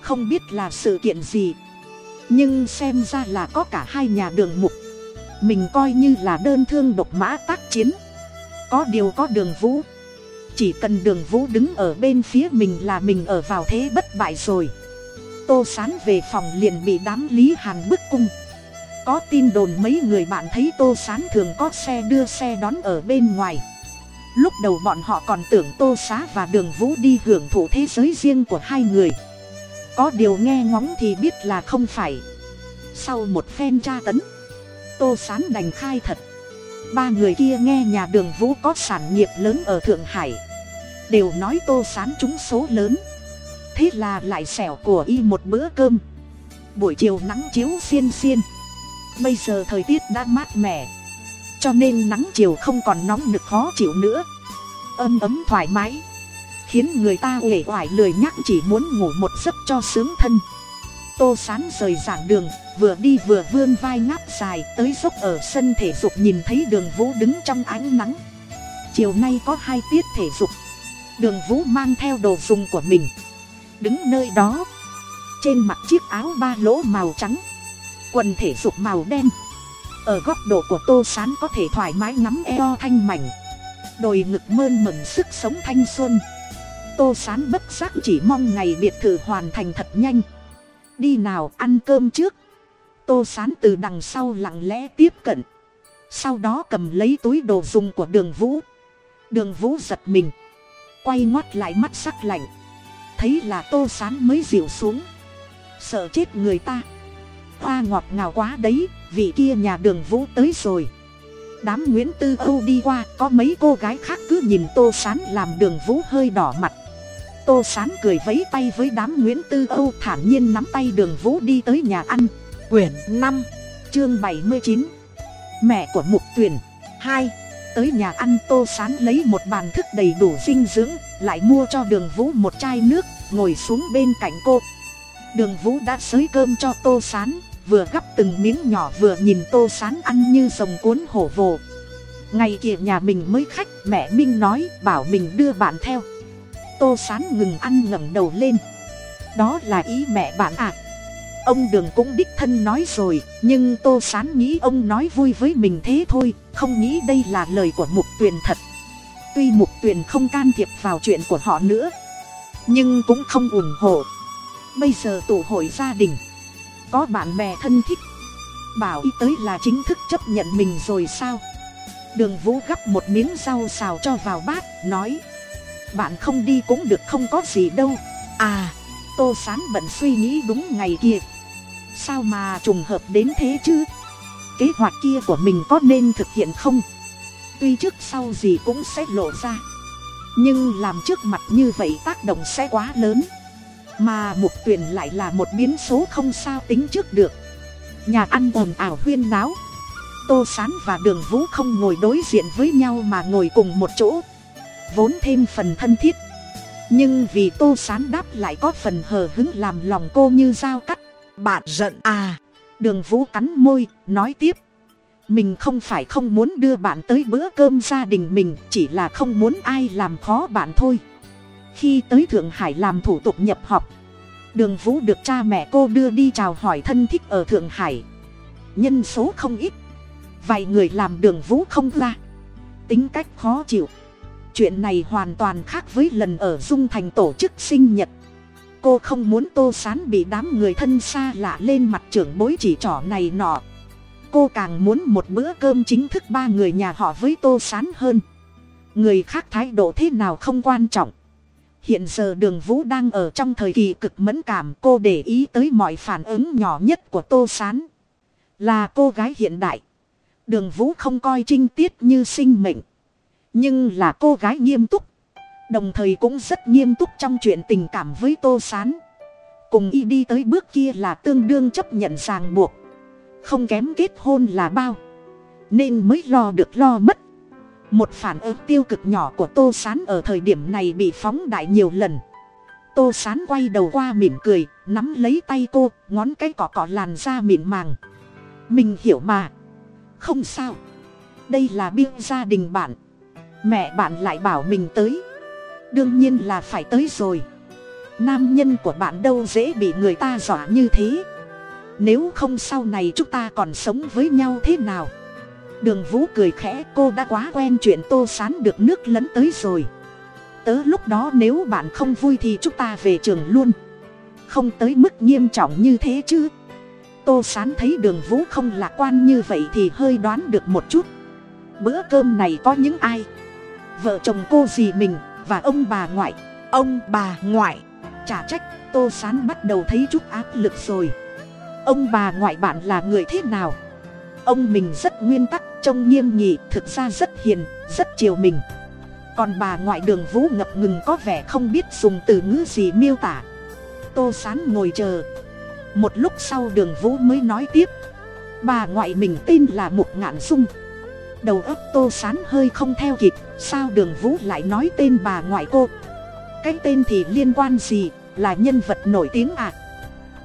Không biết là sự kiện gì. Nhưng xem ra là có cả hai nhà đường mục. Mình coi như là đơn thương độc mã tác chiến. Có điều có đường vũ chỉ cần đường vũ đứng ở bên phía mình là mình ở vào thế bất bại rồi. Tô sán về phòng liền bị đám lý hàn bức cung. Có tin đồn mấy người bạn thấy tô sán thường có xe đưa xe đón ở bên ngoài. Lúc đầu bọn họ còn tưởng tô xá và đường vũ đi hưởng thụ thế giới riêng của hai người. Có điều nghe ngóng thì biết là không phải. Sau một phen tra tấn, tô sán đành khai thật. Ba người kia nghe nhà đường vũ có sản nghiệp lớn ở thượng hải đều nói tô sán trúng số lớn. Thế là lại xẻo của y một bữa cơm. Buổi chiều nắng chiếu xiên xiên. Bây giờ thời tiết đã mát mẻ. Cho nên nắng chiều không còn nóng nực khó chịu nữa. Ấm ấm thoải mái. Khiến người ta uể oải lười nhắc chỉ muốn ngủ một giấc cho sướng thân. Tô sán rời giảng đường, vừa đi vừa vươn vai ngáp dài tới dốc ở sân thể dục nhìn thấy đường vũ đứng trong ánh nắng. Chiều nay có hai tiết thể dục đường vũ mang theo đồ dùng của mình. Đứng nơi đó. Trên mặt chiếc áo ba lỗ màu trắng. Quần thể dục màu đen. Ở góc độ của tô sán có thể thoải mái nắm eo thanh mảnh. Đồi ngực mơn mẩn sức sống thanh xuân. Tô sán bất giác chỉ mong ngày biệt thự hoàn thành thật nhanh. Đi nào ăn cơm trước. Tô sán từ đằng sau lặng lẽ tiếp cận. Sau đó cầm lấy túi đồ dùng của đường vũ. Đường vũ giật mình quay ngoắt lại mắt sắc lạnh. Thấy là tô sán mới dịu xuống. Sợ chết người ta. Hoa ngọt ngào quá đấy, vị kia nhà đường vũ tới rồi. Đám nguyễn tư âu đi qua, có mấy cô gái khác cứ nhìn tô sán làm đường vũ hơi đỏ mặt. Tô sán cười vấy tay với đám nguyễn tư âu thản nhiên nắm tay đường vũ đi tới nhà ăn. Quyển năm, chương bảy mươi chín. Mẹ của mục tuyền, hai tới nhà ăn tô sán lấy một bàn thức đầy đủ dinh dưỡng, lại mua cho đường vũ một chai nước, ngồi xuống bên cạnh cô. Đường vũ đã xới cơm cho tô sán, vừa gắp từng miếng nhỏ vừa nhìn tô sán ăn như rồng cuốn hổ vồ. Ngày kia nhà mình mới khách, mẹ minh nói, bảo mình đưa bạn theo. Tô sán ngừng ăn ngẩng đầu lên. Đó là ý mẹ bạn à ông đường cũng đích thân nói rồi, nhưng tô sán nghĩ ông nói vui với mình thế thôi, không nghĩ đây là lời của mục tuyền thật. Tuy mục tuyền không can thiệp vào chuyện của họ nữa, nhưng cũng không ủng hộ. Bây giờ tụ hội gia đình, có bạn bè thân thích, bảo y tới là chính thức chấp nhận mình rồi sao? Đường vũ gắp một miếng rau xào cho vào bát, nói, bạn không đi cũng được, không có gì đâu. À tô sán bận suy nghĩ đúng ngày kia sao mà trùng hợp đến thế chứ? Kế hoạch kia của mình có nên thực hiện không? Tuy trước sau gì cũng sẽ lộ ra. Nhưng làm trước mặt như vậy tác động sẽ quá lớn. Mà mục tuyển lại là một biến số không sao tính trước được. Nhà ăn ồn ào huyên náo. Tô sán và đường vũ không ngồi đối diện với nhau mà ngồi cùng một chỗ. Vốn thêm phần thân thiết. Nhưng vì tô sán đáp lại có phần hờ hứng làm lòng cô như dao cắt bạn giận à. Đường vũ cắn môi, nói tiếp. Mình không phải không muốn đưa bạn tới bữa cơm gia đình mình, chỉ là không muốn ai làm khó bạn thôi. Khi tới thượng hải làm thủ tục nhập học, đường vũ được cha mẹ cô đưa đi chào hỏi thân thích ở thượng hải. Nhân số không ít. Vài người làm đường vũ không ra. Tính cách khó chịu. Chuyện này hoàn toàn khác với lần ở dung thành tổ chức sinh nhật cô không muốn tô sán bị đám người thân xa lạ lên mặt trưởng bối chỉ trỏ này nọ. Cô càng muốn một bữa cơm chính thức ba người nhà họ với tô sán hơn. Người khác thái độ thế nào không quan trọng. Hiện giờ đường vũ đang ở trong thời kỳ cực mẫn cảm, cô để ý tới mọi phản ứng nhỏ nhất của tô sán. Là cô gái hiện đại. Đường vũ không coi trinh tiết như sinh mệnh. Nhưng là cô gái nghiêm túc đồng thời cũng rất nghiêm túc trong chuyện tình cảm với tô s á n cùng y đi tới bước kia là tương đương chấp nhận ràng buộc. Không kém kết hôn là bao. Nên mới lo được lo mất. Một phản ứng tiêu cực nhỏ của tô s á n ở thời điểm này bị phóng đại nhiều lần. Tô s á n quay đầu qua mỉm cười, nắm lấy tay cô, ngón cái cỏ cỏ làn da mịn màng. Mình hiểu mà. Không sao. Đây là biên gia đình bạn. Mẹ bạn lại bảo mình tới đương nhiên là phải tới rồi. Nam nhân của bạn đâu dễ bị người ta dọa như thế. Nếu không sau này chúng ta còn sống với nhau thế nào? Đường vũ cười khẽ, cô đã quá quen chuyện tô sán được nước lấn tới rồi. Tớ lúc đó nếu bạn không vui thì chúng ta về trường luôn. Không tới mức nghiêm trọng như thế chứ. Tô sán thấy đường vũ không lạc quan như vậy thì hơi đoán được một chút. Bữa cơm này có những ai? Vợ chồng cô gì mình? Và ông bà ngoại. Ông bà ngoại. Chả trách tô sán bắt đầu thấy chút áp lực rồi. Ông bà ngoại bạn là người thế nào? Ông mình rất nguyên tắc, trông nghiêm nghị, thực ra rất hiền, rất chiều mình. Còn bà ngoại đường vũ ngập ngừng có vẻ không biết dùng từ ngữ gì miêu tả. Tô sán ngồi chờ. Một lúc sau đường vũ mới nói tiếp. Bà ngoại mình tên là mục ngạn dung đầu óc tô sán hơi không theo kịp, sao đường vũ lại nói tên bà ngoại cô? Cái tên thì liên quan gì, là nhân vật nổi tiếng à?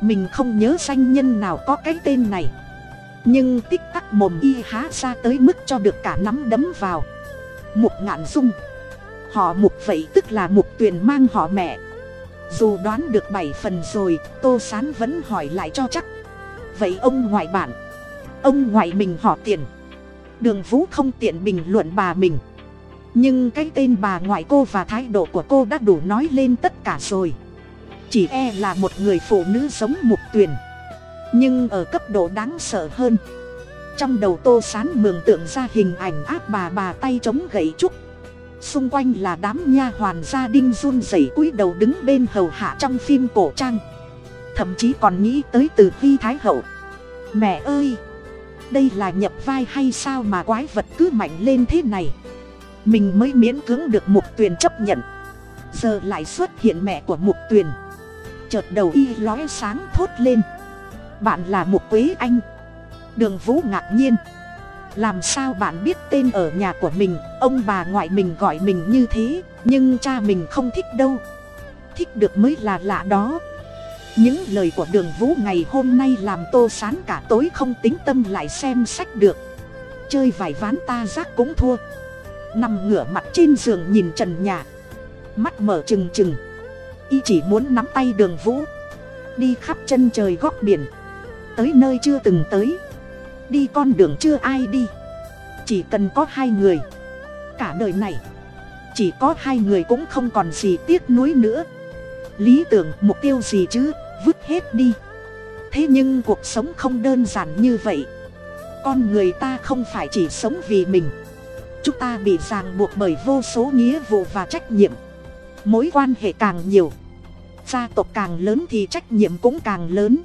Mình không nhớ danh nhân nào có cái tên này. Nhưng tích tắc mồm y há ra tới mức cho được cả nắm đấm vào. Mục ngạn dung. Họ mục vậy tức là mục tuyền mang họ mẹ. Dù đoán được bảy phần rồi, tô sán vẫn hỏi lại cho chắc. Vậy ông ngoại bạn, ông ngoại mình họ tiền đường vũ không tiện bình luận bà mình. Nhưng cái tên bà ngoại cô và thái độ của cô đã đủ nói lên tất cả rồi. Chỉ e là một người phụ nữ giống mục tuyền. Nhưng ở cấp độ đáng sợ hơn. Trong đầu tô sán mường tượng ra hình ảnh áp bà bà tay chống gậy trúc. Xung quanh là đám nha hoàn gia đinh run rẩy cúi đầu đứng bên hầu hạ trong phim cổ trang. Thậm chí còn nghĩ tới từ khi thái hậu. Mẹ ơi! Đây là nhập vai hay sao mà quái vật cứ mạnh lên thế này? Mình mới miễn cưỡng được mục tuyền chấp nhận. Giờ lại xuất hiện mẹ của mục tuyền. Chợt đầu y lóe sáng thốt lên. Bạn là mục quế anh. Đường vũ ngạc nhiên. Làm sao bạn biết tên ở nhà của mình? Ông bà ngoại mình gọi mình như thế, nhưng cha mình không thích đâu. Thích được mới là lạ đó những lời của đường vũ ngày hôm nay làm tô sán cả tối không tính tâm lại xem sách được. Chơi vài ván ta giác cũng thua. Nằm ngửa mặt trên giường nhìn trần nhà. Mắt mở trừng trừng. Y chỉ muốn nắm tay đường vũ. Đi khắp chân trời góc biển. Tới nơi chưa từng tới. Đi con đường chưa ai đi. Chỉ cần có hai người. Cả đời này, chỉ có hai người cũng không còn gì tiếc nuối nữa. Lý tưởng mục tiêu gì chứ? Vứt hết đi. Thế nhưng cuộc sống không đơn giản như vậy. Con người ta không phải chỉ sống vì mình. Chúng ta bị ràng buộc bởi vô số nghĩa vụ và trách nhiệm. Mối quan hệ càng nhiều, gia tộc càng lớn thì trách nhiệm cũng càng lớn.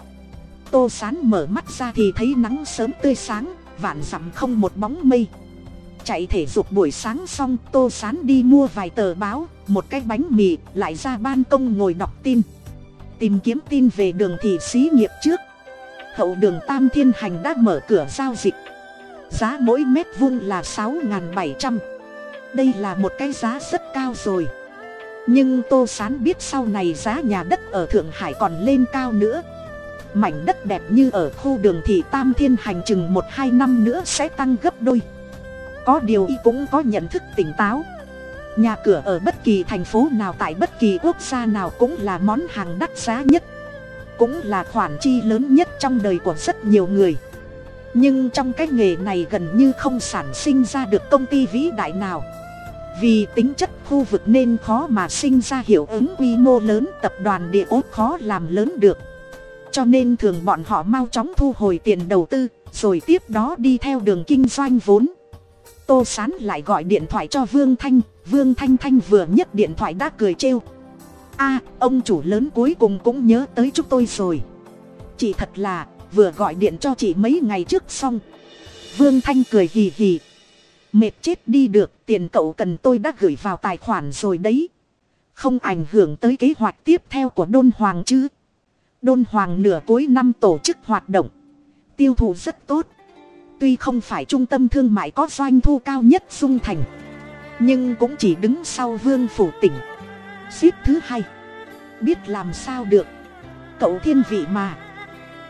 Tô sán mở mắt ra thì thấy nắng sớm tươi sáng, vạn dặm không một bóng mây. Chạy thể dục buổi sáng xong, tô sán đi mua vài tờ báo, một cái bánh mì, lại ra ban công ngồi đọc tin tìm kiếm tin về đường thị xí nghiệp trước. Hậu đường tam thiên hành đã mở cửa giao dịch. Giá mỗi mét vuông là sáu bảy trăm. Đây là một cái giá rất cao rồi. Nhưng tô sán biết sau này giá nhà đất ở thượng hải còn lên cao nữa. Mảnh đất đẹp như ở khu đường thị tam thiên hành chừng một hai năm nữa sẽ tăng gấp đôi. Có điều y cũng có nhận thức tỉnh táo nhà cửa ở bất kỳ thành phố nào tại bất kỳ quốc gia nào cũng là món hàng đắt giá nhất, cũng là khoản chi lớn nhất trong đời của rất nhiều người. Nhưng trong cái nghề này gần như không sản sinh ra được công ty vĩ đại nào. Vì tính chất khu vực nên khó mà sinh ra hiệu ứng quy mô lớn, tập đoàn địa ốt khó làm lớn được. Cho nên thường bọn họ mau chóng thu hồi tiền đầu tư, rồi tiếp đó đi theo đường kinh doanh vốn. Tô sán lại gọi điện thoại cho vương thanh vương thanh thanh vừa nhấc điện thoại đã cười trêu. A, ông chủ lớn cuối cùng cũng nhớ tới chúng tôi rồi. Chị thật là, vừa gọi điện cho chị mấy ngày trước xong. Vương thanh cười hì hì. Mệt chết đi được, tiền cậu cần tôi đã gửi vào tài khoản rồi đấy. Không ảnh hưởng tới kế hoạch tiếp theo của đôn hoàng chứ. Đôn hoàng nửa cuối năm tổ chức hoạt động. Tiêu thụ rất tốt. Tuy không phải trung tâm thương mại có doanh thu cao nhất dung thành nhưng cũng chỉ đứng sau vương phủ tỉnh. Xếp thứ hai. Biết làm sao được. Cậu thiên vị mà.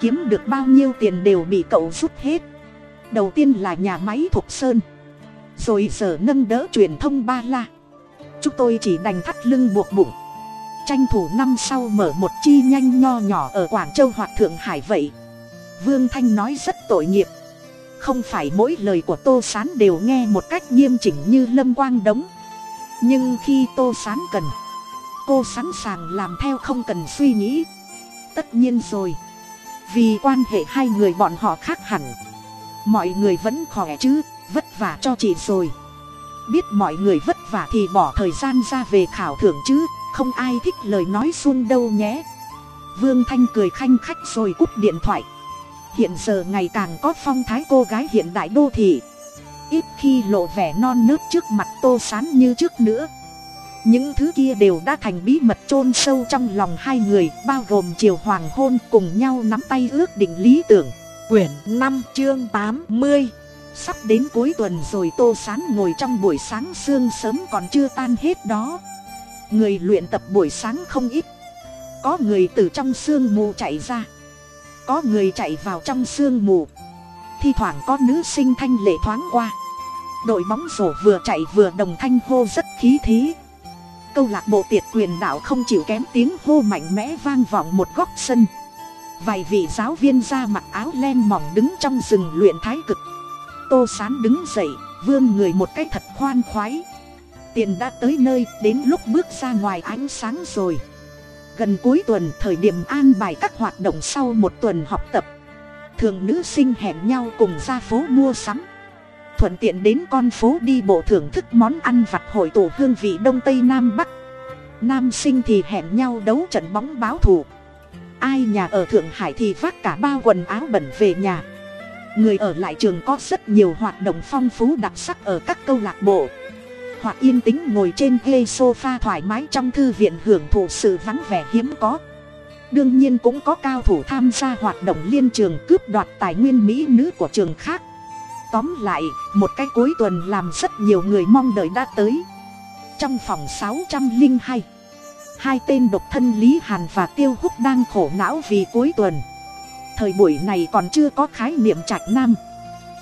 Kiếm được bao nhiêu tiền đều bị cậu rút hết. Đầu tiên là nhà máy thục sơn. Rồi sở nâng đỡ truyền thông ba la. Chúng tôi chỉ đành thắt lưng buộc bụng. Tranh thủ năm sau mở một chi nhanh nho nhỏ ở quảng châu hoặc thượng hải vậy. Vương thanh nói rất tội nghiệp không phải mỗi lời của tô s á n đều nghe một cách nghiêm chỉnh như lâm quang đống. Nhưng khi tô s á n cần, cô sẵn sàng làm theo không cần suy nghĩ. Tất nhiên rồi, vì quan hệ hai người bọn họ khác hẳn, mọi người vẫn khỏe chứ, vất vả cho chị rồi. Biết mọi người vất vả thì bỏ thời gian ra về khảo thưởng chứ, không ai thích lời nói xuông đâu nhé. Vương thanh cười khanh khách rồi cúp điện thoại hiện giờ ngày càng có phong thái cô gái hiện đại đô thị. Ít khi lộ vẻ non nớt trước mặt tô sán như trước nữa. Những thứ kia đều đã thành bí mật chôn sâu trong lòng hai người, bao gồm chiều hoàng hôn cùng nhau nắm tay ước định lý tưởng. Quyển năm chương tám mươi, sắp đến cuối tuần rồi tô sán ngồi trong buổi sáng sương sớm còn chưa tan hết đó. Người luyện tập buổi sáng không ít. Có người từ trong sương mù chạy ra có người chạy vào trong sương mù. Thi thoảng có nữ sinh thanh lệ thoáng qua. Đội bóng rổ vừa chạy vừa đồng thanh hô rất khí thế câu lạc bộ tiệt quyền đạo không chịu kém tiếng hô mạnh mẽ vang vọng một góc sân. Vài vị giáo viên ra mặc áo len mỏng đứng trong rừng luyện thái cực. Tô sán đứng dậy, vươn người một cách thật khoan khoái. Tiền đã tới nơi, đến lúc bước ra ngoài ánh sáng rồi gần cuối tuần, thời điểm an bài các hoạt động sau một tuần học tập. Thường nữ sinh hẹn nhau cùng ra phố mua sắm. Thuận tiện đến con phố đi bộ thưởng thức món ăn vặt hội tụ hương vị đông tây nam bắc. Nam sinh thì hẹn nhau đấu trận bóng báo thù. Ai nhà ở thượng hải thì vác cả bao quần áo bẩn về nhà. Người ở lại trường có rất nhiều hoạt động phong phú đặc sắc ở các câu lạc bộ hoặc yên tĩnh ngồi trên ghê sofa thoải mái trong thư viện hưởng thụ sự vắng vẻ hiếm có. Đương nhiên cũng có cao thủ tham gia hoạt động liên trường cướp đoạt tài nguyên mỹ nữ của trường khác. Tóm lại, một cái cuối tuần làm rất nhiều người mong đợi đã tới. Trong phòng sáu trăm linh hai hai tên độc thân lý hàn và tiêu húc đang khổ não vì cuối tuần. Thời buổi này còn chưa có khái niệm trạch nam.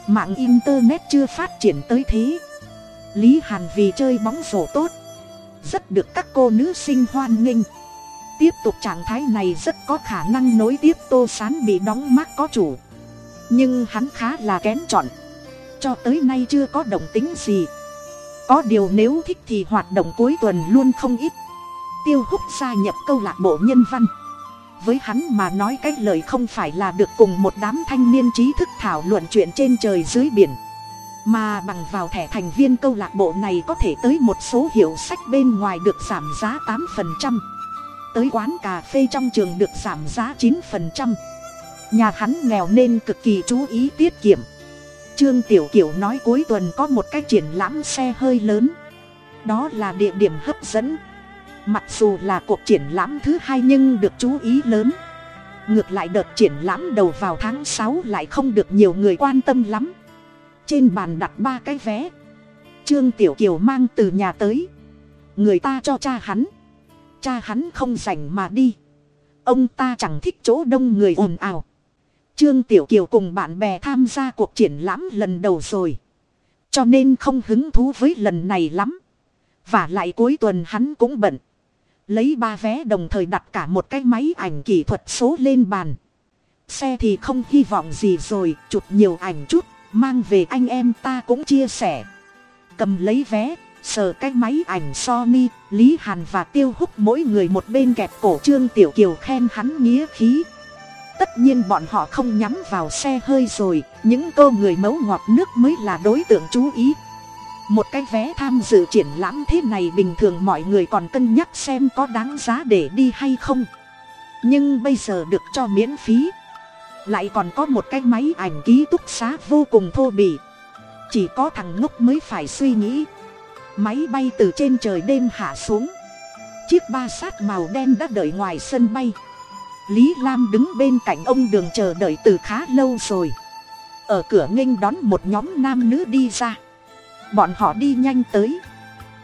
Mạng internet chưa phát triển tới thế lý hàn vì chơi bóng rổ tốt. Rất được các cô nữ sinh hoan nghênh. Tiếp tục trạng thái này rất có khả năng nối tiếp tô sán bị đóng mát có chủ. Nhưng hắn khá là kén chọn. Cho tới nay chưa có động tính gì. Có điều nếu thích thì hoạt động cuối tuần luôn không ít. Tiêu húc gia nhập câu lạc bộ nhân văn. Với hắn mà nói cái lời không phải là được cùng một đám thanh niên trí thức thảo luận chuyện trên trời dưới biển mà bằng vào thẻ thành viên câu lạc bộ này có thể tới một số hiệu sách bên ngoài được giảm giá tám phần trăm. Tới quán cà phê trong trường được giảm giá chín phần trăm. Nhà hắn nghèo nên cực kỳ chú ý tiết kiệm. Trương tiểu kiểu nói cuối tuần có một cái triển lãm xe hơi lớn. Đó là địa điểm hấp dẫn. Mặc dù là cuộc triển lãm thứ hai nhưng được chú ý lớn. Ngược lại đợt triển lãm đầu vào tháng sáu lại không được nhiều người quan tâm lắm trên bàn đặt ba cái vé. Trương tiểu kiều mang từ nhà tới. Người ta cho cha hắn. Cha hắn không rảnh mà đi. Ông ta chẳng thích chỗ đông người ồn ào. Trương tiểu kiều cùng bạn bè tham gia cuộc triển lãm lần đầu rồi. Cho nên không hứng thú với lần này lắm. Và lại cuối tuần hắn cũng bận. Lấy ba vé đồng thời đặt cả một cái máy ảnh kỹ thuật số lên bàn. Xe thì không hy vọng gì rồi, chụp nhiều ảnh chút mang về anh em ta cũng chia sẻ. Cầm lấy vé, sờ cái máy ảnh sony, lý hàn và tiêu húc mỗi người một bên kẹp cổ trương tiểu kiều khen hắn nghĩa khí. Tất nhiên bọn họ không nhắm vào xe hơi rồi, những cô người mấu ngọt nước mới là đối tượng chú ý. Một cái vé tham dự triển lãm thế này bình thường mọi người còn cân nhắc xem có đáng giá để đi hay không. Nhưng bây giờ được cho miễn phí lại còn có một cái máy ảnh ký túc xá vô cùng thô bỉ. Chỉ có thằng ngốc mới phải suy nghĩ. Máy bay từ trên trời đêm hạ xuống. Chiếc ba sát màu đen đã đợi ngoài sân bay. Lý lam đứng bên cạnh ông đường chờ đợi từ khá lâu rồi. Ở cửa nghênh đón một nhóm nam nữ đi ra. Bọn họ đi nhanh tới.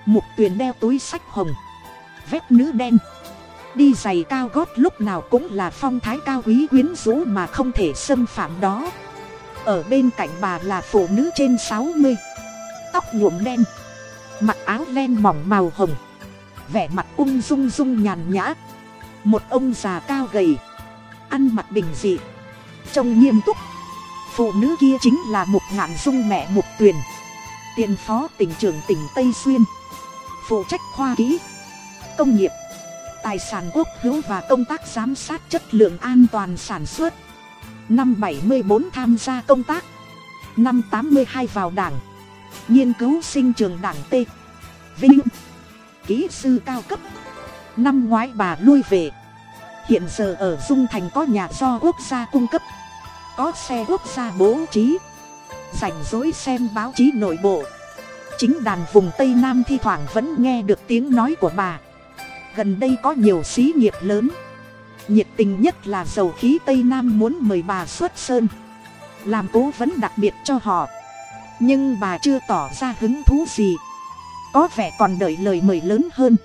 Mục tuyền đeo túi sách hồng. Vét nữ đen đi giày cao gót lúc nào cũng là phong thái cao quý quyến rũ mà không thể xâm phạm đó. Ở bên cạnh bà là phụ nữ trên sáu mươi. Tóc nhuộm đen, mặc áo len mỏng màu hồng, vẻ mặt ung dung dung nhàn nhã. Một ông già cao gầy, ăn mặc bình dị, trông nghiêm túc. Phụ nữ kia chính là mục ngạn dung mẹ mục tuyền, tiền phó tỉnh trưởng tỉnh tây xuyên, phụ trách khoa kỹ, công nghiệp tài sản quốc hữu và công tác giám sát chất lượng an toàn sản xuất. Năm bảy mươi bốn tham gia công tác. Năm tám mươi hai vào đảng. Nghiên cứu sinh trường đảng t. Vinh. Kỹ sư cao cấp. Năm ngoái bà lui về. Hiện giờ ở dung thành có nhà do quốc gia cung cấp. Có xe quốc gia bố trí. Rảnh rỗi xem báo chí nội bộ. Chính đàn vùng tây nam thi thoảng vẫn nghe được tiếng nói của bà gần đây có nhiều xí nghiệp lớn. Nhiệt tình nhất là dầu khí tây nam muốn mời bà xuất sơn. Làm cố vấn đặc biệt cho họ. Nhưng bà chưa tỏ ra hứng thú gì. Có vẻ còn đợi lời mời lớn hơn.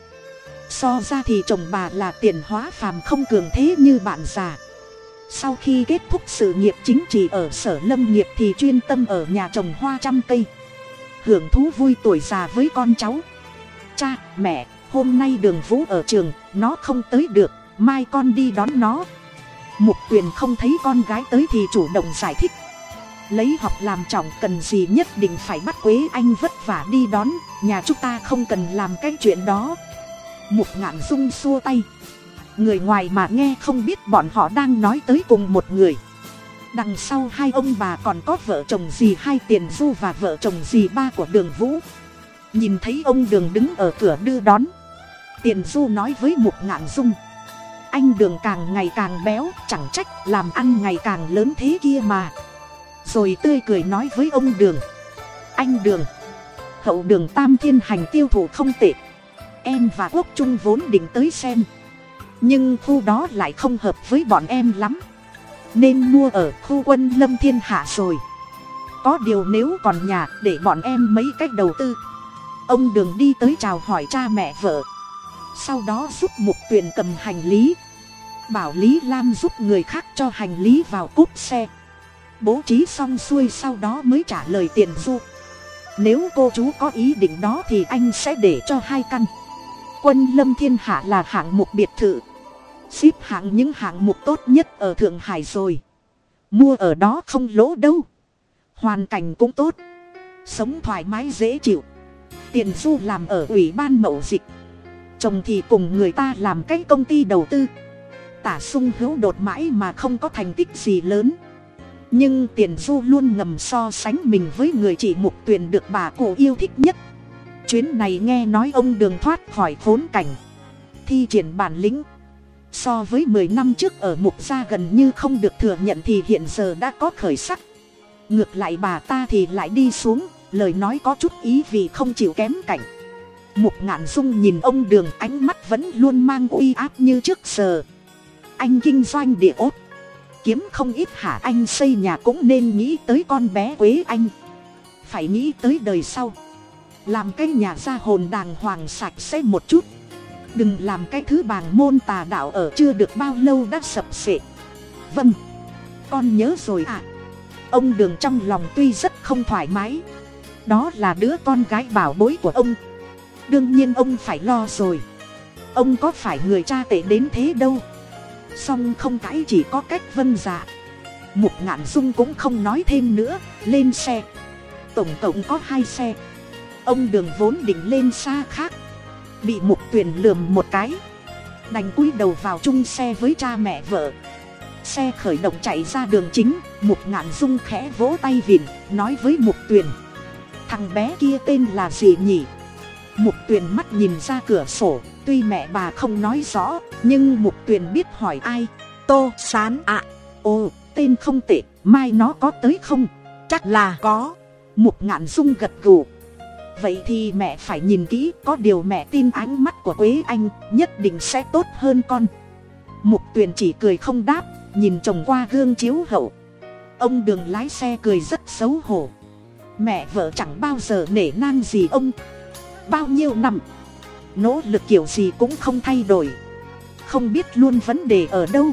So ra thì chồng bà là tiền hóa phàm không cường thế như bạn già. Sau khi kết thúc sự nghiệp chính trị ở sở lâm nghiệp thì chuyên tâm ở nhà trồng hoa trăm cây. Hưởng thú vui tuổi già với con cháu. Cha, mẹ hôm nay đường vũ ở trường, nó không tới được, mai con đi đón nó. Mục tuyền không thấy con gái tới thì chủ động giải thích. Lấy học làm trọng cần gì nhất định phải bắt quế anh vất vả đi đón, nhà chúng ta không cần làm cái chuyện đó. Mục ngạn dung xua tay. Người ngoài mà nghe không biết bọn họ đang nói tới cùng một người. Đằng sau hai ông bà còn có vợ chồng gì, hai tiền du và vợ chồng gì ba của đường vũ. Nhìn thấy ông đường đứng ở cửa đưa đón tiền du nói với mục ngạn dung. Anh đường càng ngày càng béo, chẳng trách làm ăn ngày càng lớn thế kia mà. Rồi tươi cười nói với ông đường. Anh đường, hậu đường tam thiên hành tiêu thụ không tệ. Em và quốc trung vốn định tới xem. Nhưng khu đó lại không hợp với bọn em lắm. Nên mua ở khu quân lâm thiên hạ rồi. Có điều nếu còn nhà để bọn em mấy cách đầu tư. Ông đường đi tới chào hỏi cha mẹ vợ sau đó giúp mục tuyền cầm hành lý. Bảo lý lam giúp người khác cho hành lý vào cúp xe. Bố trí xong xuôi sau đó mới trả lời tiền du. Nếu cô chú có ý định đó thì anh sẽ để cho hai căn. Quân lâm thiên hạ là hạng mục biệt thự. Xếp hạng những hạng mục tốt nhất ở thượng hải rồi. Mua ở đó không lỗ đâu. Hoàn cảnh cũng tốt. Sống thoải mái dễ chịu. Tiền du làm ở ủy ban mậu dịch chồng thì cùng người ta làm cái công ty đầu tư. Tả sung hữu đột mãi mà không có thành tích gì lớn. Nhưng tiền du luôn ngầm so sánh mình với người chị mục tuyền được bà cụ yêu thích nhất. Chuyến này nghe nói ông đường thoát khỏi khốn cảnh. Thi triển bản lĩnh. So với mười năm trước ở mục gia gần như không được thừa nhận thì hiện giờ đã có khởi sắc. Ngược lại bà ta thì lại đi xuống, lời nói có chút ý vì không chịu kém cảnh mục ngạn dung nhìn ông đường, ánh mắt vẫn luôn mang uy áp như trước giờ. Anh kinh doanh địa ốt. Kiếm không ít hả, anh xây nhà cũng nên nghĩ tới con bé quế anh. Phải nghĩ tới đời sau. Làm cái nhà ra hồn đàng hoàng sạch sẽ một chút. Đừng làm cái thứ bàng môn tà đạo ở chưa được bao lâu đã sập sệ. Vâng. Con nhớ rồi ạ. À. ông đường trong lòng tuy rất không thoải mái. Đó là đứa con gái bảo bối của ông đương nhiên ông phải lo rồi. Ông có phải người cha tệ đến thế đâu? Song không cãi chỉ có cách vân dạ. Mục ngạn dung cũng không nói thêm nữa, lên xe. Tổng cộng có hai xe. Ông đường vốn định lên xa khác. Bị mục tuyền lườm một cái. Đành cúi đầu vào chung xe với cha mẹ vợ. Xe khởi động chạy ra đường chính, mục ngạn dung khẽ vỗ tay vìn nói với mục tuyền thằng bé kia tên là gì nhỉ? Mục tuyền mắt nhìn ra cửa sổ, tuy mẹ bà không nói rõ, nhưng mục tuyền biết hỏi ai? Tô sán ạ. À. ồ, tên không tệ, mai nó có tới không? Chắc là có. Mục ngạn dung gật gù. Vậy thì mẹ phải nhìn kỹ, có điều mẹ tin ánh mắt của quế anh nhất định sẽ tốt hơn con. Mục tuyền chỉ cười không đáp, nhìn chồng qua gương chiếu hậu. Ông đường lái xe cười rất xấu hổ. Mẹ vợ chẳng bao giờ nể nang gì ông bao nhiêu năm. Nỗ lực kiểu gì cũng không thay đổi. Không biết luôn vấn đề ở đâu.